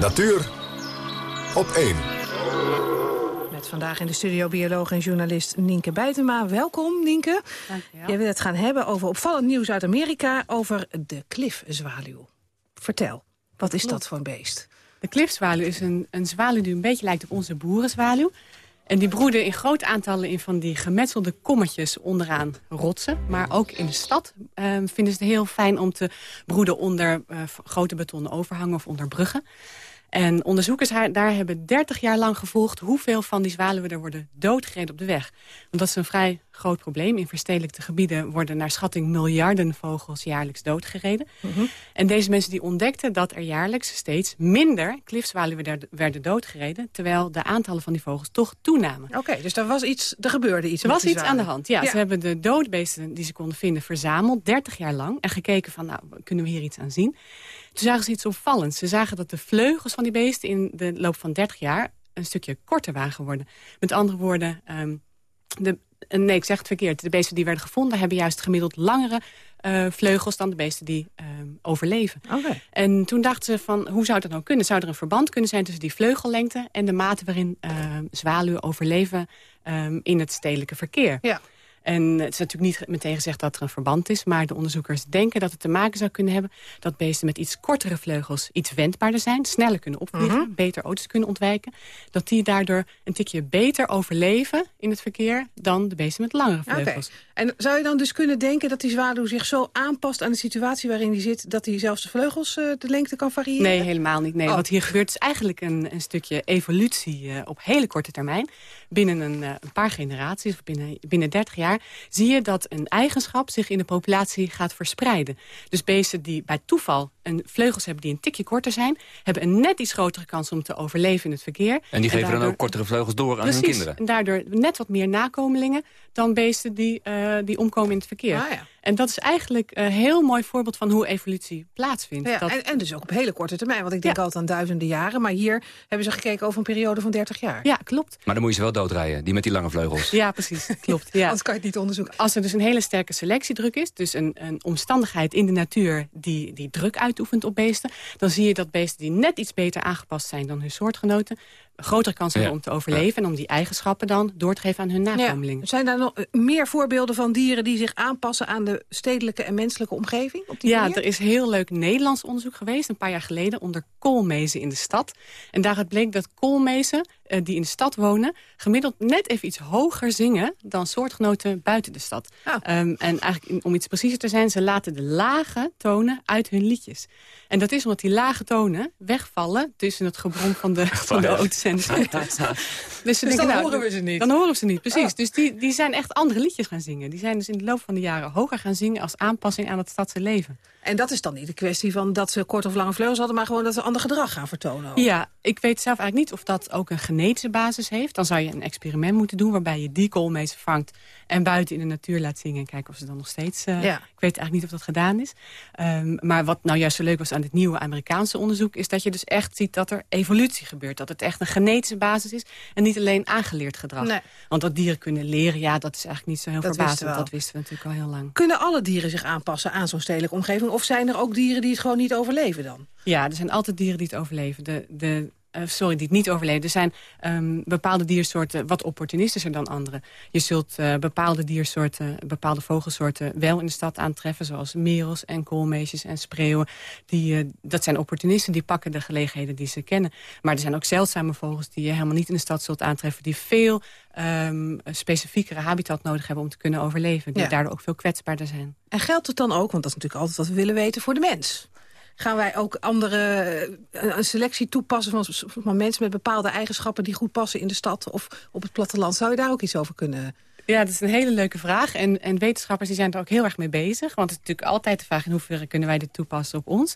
Natuur op 1. Met vandaag in de studio bioloog en journalist Nienke Bijtema. Welkom, Nienke. Dankjewel. Je wil het gaan hebben over opvallend nieuws uit Amerika... over de klifzwaluw. Vertel, wat is dat voor een beest? De klifzwaluw is een, een zwaluw die een beetje lijkt op onze boerenzwaluw. En die broeden in groot aantallen in van die gemetselde kommetjes onderaan rotsen. Maar ook in de stad eh, vinden ze het heel fijn om te broeden onder eh, grote betonnen overhangen of onder bruggen. En onderzoekers daar hebben 30 jaar lang gevolgd... hoeveel van die zwaluwen er worden doodgereden op de weg. Want dat is een vrij groot probleem. In verstedelijkte gebieden worden naar schatting miljarden vogels jaarlijks doodgereden. En deze mensen die ontdekten dat er jaarlijks steeds minder klifzwaluwen werden doodgereden... terwijl de aantallen van die vogels toch toenamen. Oké, dus er was iets, er gebeurde iets Er was iets aan de hand, ja. Ze hebben de doodbeesten die ze konden vinden verzameld, 30 jaar lang. En gekeken van, nou, kunnen we hier iets aan zien? Toen zagen ze iets opvallends. Ze zagen dat de vleugels van die beesten in de loop van 30 jaar... een stukje korter waren geworden. Met andere woorden, ehm, de, eh, nee, ik zeg het verkeerd. De beesten die werden gevonden hebben juist gemiddeld langere eh, vleugels... dan de beesten die ehm, overleven. En toen dachten ze van, hoe zou dat nou kunnen? Zou er een verband kunnen zijn tussen die vleugellengte... en de mate waarin ehm, zwaluwen overleven in het stedelijke verkeer? Ja. En het is natuurlijk niet meteen gezegd dat er een verband is... maar de onderzoekers denken dat het te maken zou kunnen hebben... dat beesten met iets kortere vleugels iets wendbaarder zijn... sneller kunnen opvliegen, Mhm. beter auto's kunnen ontwijken... dat die daardoor een tikje beter overleven in het verkeer... dan de beesten met langere vleugels. En zou je dan dus kunnen denken dat die zwaluw zich zo aanpast aan de situatie waarin die zit... dat hij zelfs de vleugels eh, de lengte kan variëren? Nee, helemaal niet. Nee. Oh. Wat hier gebeurt is eigenlijk een, een stukje evolutie eh, op hele korte termijn. Binnen een, eh, een paar generaties, of binnen, binnen 30 jaar... zie je dat een eigenschap zich in de populatie gaat verspreiden. Dus beesten die bij toeval een vleugels hebben die een tikje korter zijn... hebben een net iets grotere kans om te overleven in het verkeer. En die geven dan daardoor- ook kortere vleugels door aan hun Precies, kinderen. en daardoor net wat meer nakomelingen dan beesten die, eh, die omkomen in het verkeer. Ah, ja. En dat is eigenlijk een heel mooi voorbeeld van hoe evolutie plaatsvindt. Ja, dat, en, en dus ook op hele korte termijn. Want ik denk altijd aan duizenden jaren. Maar hier hebben ze gekeken over een periode van 30 jaar. Ja, klopt. Maar dan moet je ze wel doodrijden, die met die lange vleugels. Ja, precies. Klopt. Ja. <laughs> Anders kan je het niet onderzoeken. Als er dus een hele sterke selectiedruk is... dus een, een omstandigheid in de natuur die, die druk uitoefent op beesten... dan zie je dat beesten die net iets beter aangepast zijn dan hun soortgenoten... grotere kans hebben Ja. om te overleven... en om die eigenschappen dan door te geven aan hun nakomelingen. Zijn daar nog eh, meer voorbeelden van dieren die zich aanpassen aan de stedelijke en menselijke omgeving? Op die Ja, manier? er is heel leuk Nederlands onderzoek geweest... een paar jaar geleden onder koolmezen in de stad. En daaruit bleek dat koolmezen eh, die in de stad wonen... gemiddeld net even iets hoger zingen dan soortgenoten buiten de stad. Ah. Ehm, en eigenlijk, om iets preciezer te zijn, ze laten de lage tonen uit hun liedjes. En dat is omdat die lage tonen wegvallen tussen het gebrom van de, van de <laughs> Dus, ze Dus denken, dan nou, horen we ze niet? Dan horen we ze niet, precies. Ah. Dus die, die zijn echt andere liedjes gaan zingen. Die zijn dus in de loop van de jaren hoger gaan zingen... als aanpassing aan het stadse leven. En dat is dan niet de kwestie van dat ze kort of lange vleugels hadden... maar gewoon dat ze ander gedrag gaan vertonen. ook. Ja, ik weet zelf eigenlijk niet of dat ook een genetische basis heeft. Dan zou je een experiment moeten doen waarbij je die koolmees vangt... en buiten in de natuur laat zingen en kijken of ze dan nog steeds... eh, Ja. Ik weet eigenlijk niet of dat gedaan is. Ehm, maar wat nou juist zo leuk was aan dit nieuwe Amerikaanse onderzoek... is dat je dus echt ziet dat er evolutie gebeurt. Dat het echt een genetische basis is en niet alleen aangeleerd gedrag. Nee. Want dat dieren kunnen leren, ja, dat is eigenlijk niet zo heel Dat verbazend. wisten. Dat wisten we natuurlijk al heel lang. Kunnen alle dieren zich aanpassen aan zo'n stedelijke omgeving? Of zijn er ook dieren die het gewoon niet overleven dan? Ja, er zijn altijd dieren die het overleven. De, de, eh, sorry, die het niet overleven. Er zijn ehm, bepaalde diersoorten wat opportunistischer dan andere. Je zult eh, bepaalde diersoorten, bepaalde vogelsoorten wel in de stad aantreffen... zoals merels en koolmeesjes en spreeuwen. Die, eh, dat zijn opportunisten, die pakken de gelegenheden die ze kennen. Maar er zijn ook zeldzame vogels die je helemaal niet in de stad zult aantreffen... die veel ehm, specifiekere habitat nodig hebben om te kunnen overleven. Die Ja. daardoor ook veel kwetsbaarder zijn. En geldt het dan ook, want dat is natuurlijk altijd wat we willen weten... voor de mens? Gaan wij ook andere, een een selectie toepassen van, van mensen met bepaalde eigenschappen... die goed passen in de stad of op het platteland? Zou je daar ook iets over kunnen... Ja, dat is een hele leuke vraag. En, en wetenschappers die zijn er ook heel erg mee bezig. Want het is natuurlijk altijd de vraag in hoeverre kunnen wij dit toepassen op ons.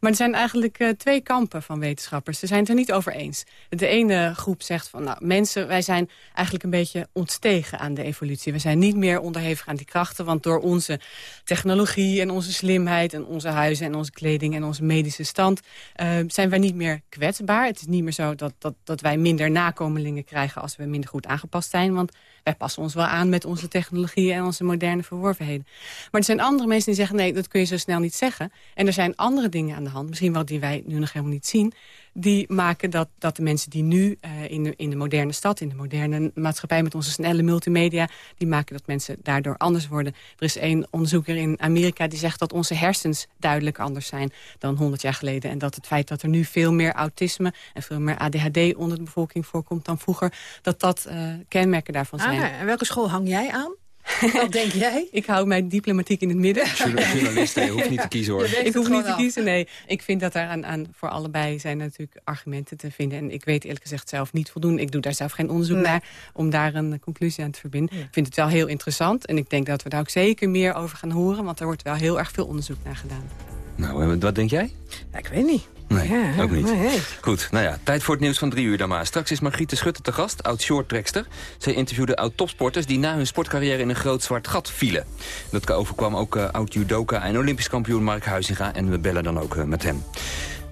Maar er zijn eigenlijk eh, twee kampen van wetenschappers. Ze zijn het er niet over eens. De ene groep zegt van, nou, mensen, wij zijn eigenlijk een beetje ontstegen aan de evolutie. We zijn niet meer onderhevig aan die krachten. Want door onze technologie en onze slimheid en onze huizen en onze kleding en onze medische stand... eh, zijn wij niet meer kwetsbaar. Het is niet meer zo dat, dat, dat wij minder nakomelingen krijgen als we minder goed aangepast zijn. Want wij passen ons wel aan met onze technologie en onze moderne verworvenheden. Maar er zijn andere mensen die zeggen, nee, dat kun je zo snel niet zeggen. En er zijn andere dingen aan de hand, misschien wel die wij nu nog helemaal niet zien... die maken dat, dat de mensen die nu eh, in, de, in de moderne stad, in de moderne maatschappij... met onze snelle multimedia, die maken dat mensen daardoor anders worden. Er is één onderzoeker in Amerika die zegt dat onze hersens duidelijk anders zijn dan 100 jaar geleden. En dat het feit dat er nu veel meer autisme en veel meer ADHD onder de bevolking voorkomt dan vroeger... dat dat eh, kenmerken daarvan zijn. Ah, en welke school hang jij aan? <laughs> Wat denk jij? Ik hou mijn diplomatiek in het midden. <laughs> Journalist, je hoeft niet te kiezen hoor. Ik hoef niet te kiezen, nee. Ik vind dat daar aan, aan voor allebei zijn natuurlijk argumenten te vinden. En ik weet eerlijk gezegd zelf niet voldoende. Ik doe daar zelf geen onderzoek Nee. naar om daar een conclusie aan te verbinden. Ik vind het wel heel interessant. En ik denk dat we daar ook zeker meer over gaan horen. Want er wordt wel heel erg veel onderzoek naar gedaan. Nou, eh, wat denk jij? Ja, ik weet niet. Nee, Ja, ook niet. nee. Goed, nou ja, tijd voor het nieuws van drie uur dan maar. Straks is Margriete Schutte te gast, oud-shorttrekster. Zij interviewde oud-topsporters die na hun sportcarrière in een groot zwart gat vielen. Dat overkwam ook eh, oud-judoka en olympisch kampioen Mark Huizinga. En we bellen dan ook eh, met hem.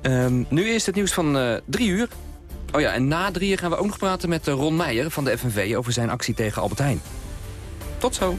Ehm, nu is het nieuws van eh, drie uur. Oh ja, en na drieën gaan we ook nog praten met Ron Meijer van de FNV... over zijn actie tegen Albert Heijn. Tot zo.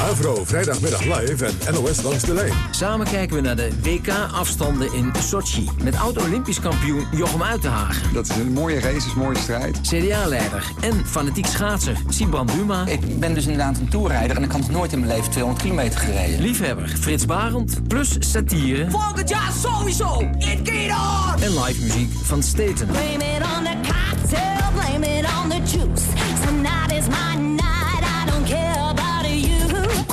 Avro, vrijdagmiddag live en NOS langs de lijn. Samen kijken we naar de WK-afstanden in Sochi. Met oud-Olympisch kampioen Jochem Uitenhagen. Dat is een mooie race, is een mooie strijd. CDA-leider en fanatiek schaatser Sibran Buma. Ik ben dus inderdaad een toerrijder en ik had nooit in mijn leven 200 kilometer gereden. Liefhebber Frits Barend. Plus satire. Volgend jaar sowieso. It gaat on. En live muziek van Staten. Blame it on the cocktail, blame it on the juice. Tonight is my night,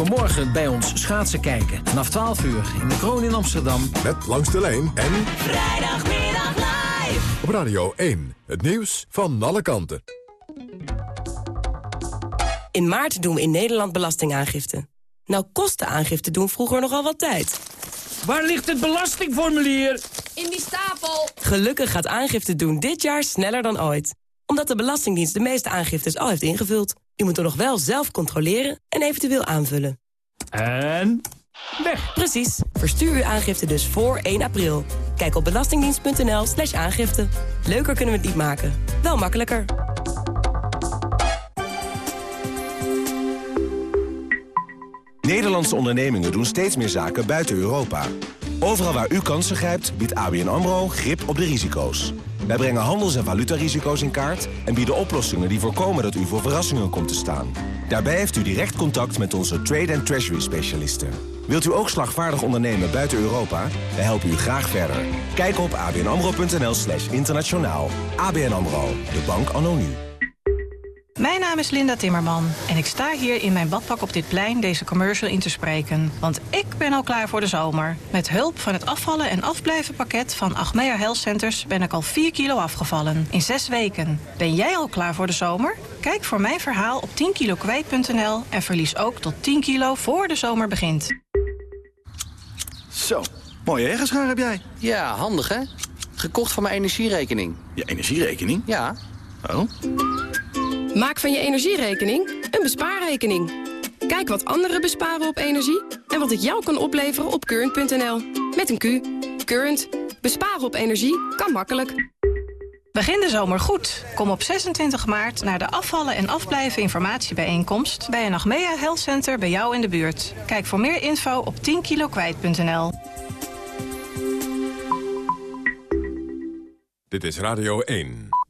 Kom morgen bij ons schaatsen kijken. Vanaf 12 uur in de Kroon in Amsterdam. Met langs de lijn en Vrijdagmiddag live. op Radio 1. Het nieuws van alle kanten. In maart doen we in Nederland belastingaangifte. Nou kostte aangifte doen vroeger nogal wat tijd. Waar ligt het belastingformulier? In die stapel. Gelukkig gaat aangifte doen dit jaar sneller dan ooit. Omdat de Belastingdienst de meeste aangiftes al heeft ingevuld. U moet er nog wel zelf controleren en eventueel aanvullen. En weg. Precies. Verstuur uw aangifte dus voor 1 april. Kijk op belastingdienst.nl slash aangifte. Leuker kunnen we het niet maken. Wel makkelijker. Nederlandse ondernemingen doen steeds meer zaken buiten Europa. Overal waar u kansen grijpt, biedt ABN AMRO grip op de risico's. Wij brengen handels- en valutarisico's in kaart... en bieden oplossingen die voorkomen dat u voor verrassingen komt te staan. Daarbij heeft u direct contact met onze trade- en treasury-specialisten. Wilt u ook slagvaardig ondernemen buiten Europa? Wij helpen u graag verder. Kijk op abnamro.nl slash internationaal. ABN AMRO, de bank anno. Mijn naam is Linda Timmerman en ik sta hier in mijn badpak op dit plein deze commercial in te spreken. Want ik ben al klaar voor de zomer. Met hulp van het afvallen en afblijven pakket van Achmea Health Centers ben ik al 4 kilo afgevallen. In 6 weken. Ben jij al klaar voor de zomer? Kijk voor mijn verhaal op 10kilokwijt.nl en verlies ook tot 10 kilo voor de zomer begint. Zo, mooie heggenschaar heb jij. Ja, handig hè? Gekocht van mijn energierekening. Je energierekening? Ja. Oh. Maak van je energierekening een bespaarrekening. Kijk wat anderen besparen op energie en wat het jou kan opleveren op current.nl. Met een Q. Current. Besparen op energie kan makkelijk. Begin de zomer goed. Kom op 26 maart naar de afvallen en afblijven informatiebijeenkomst... bij een Achmea Health Center bij jou in de buurt. Kijk voor meer info op 10kilokwijt.nl. Dit is Radio 1.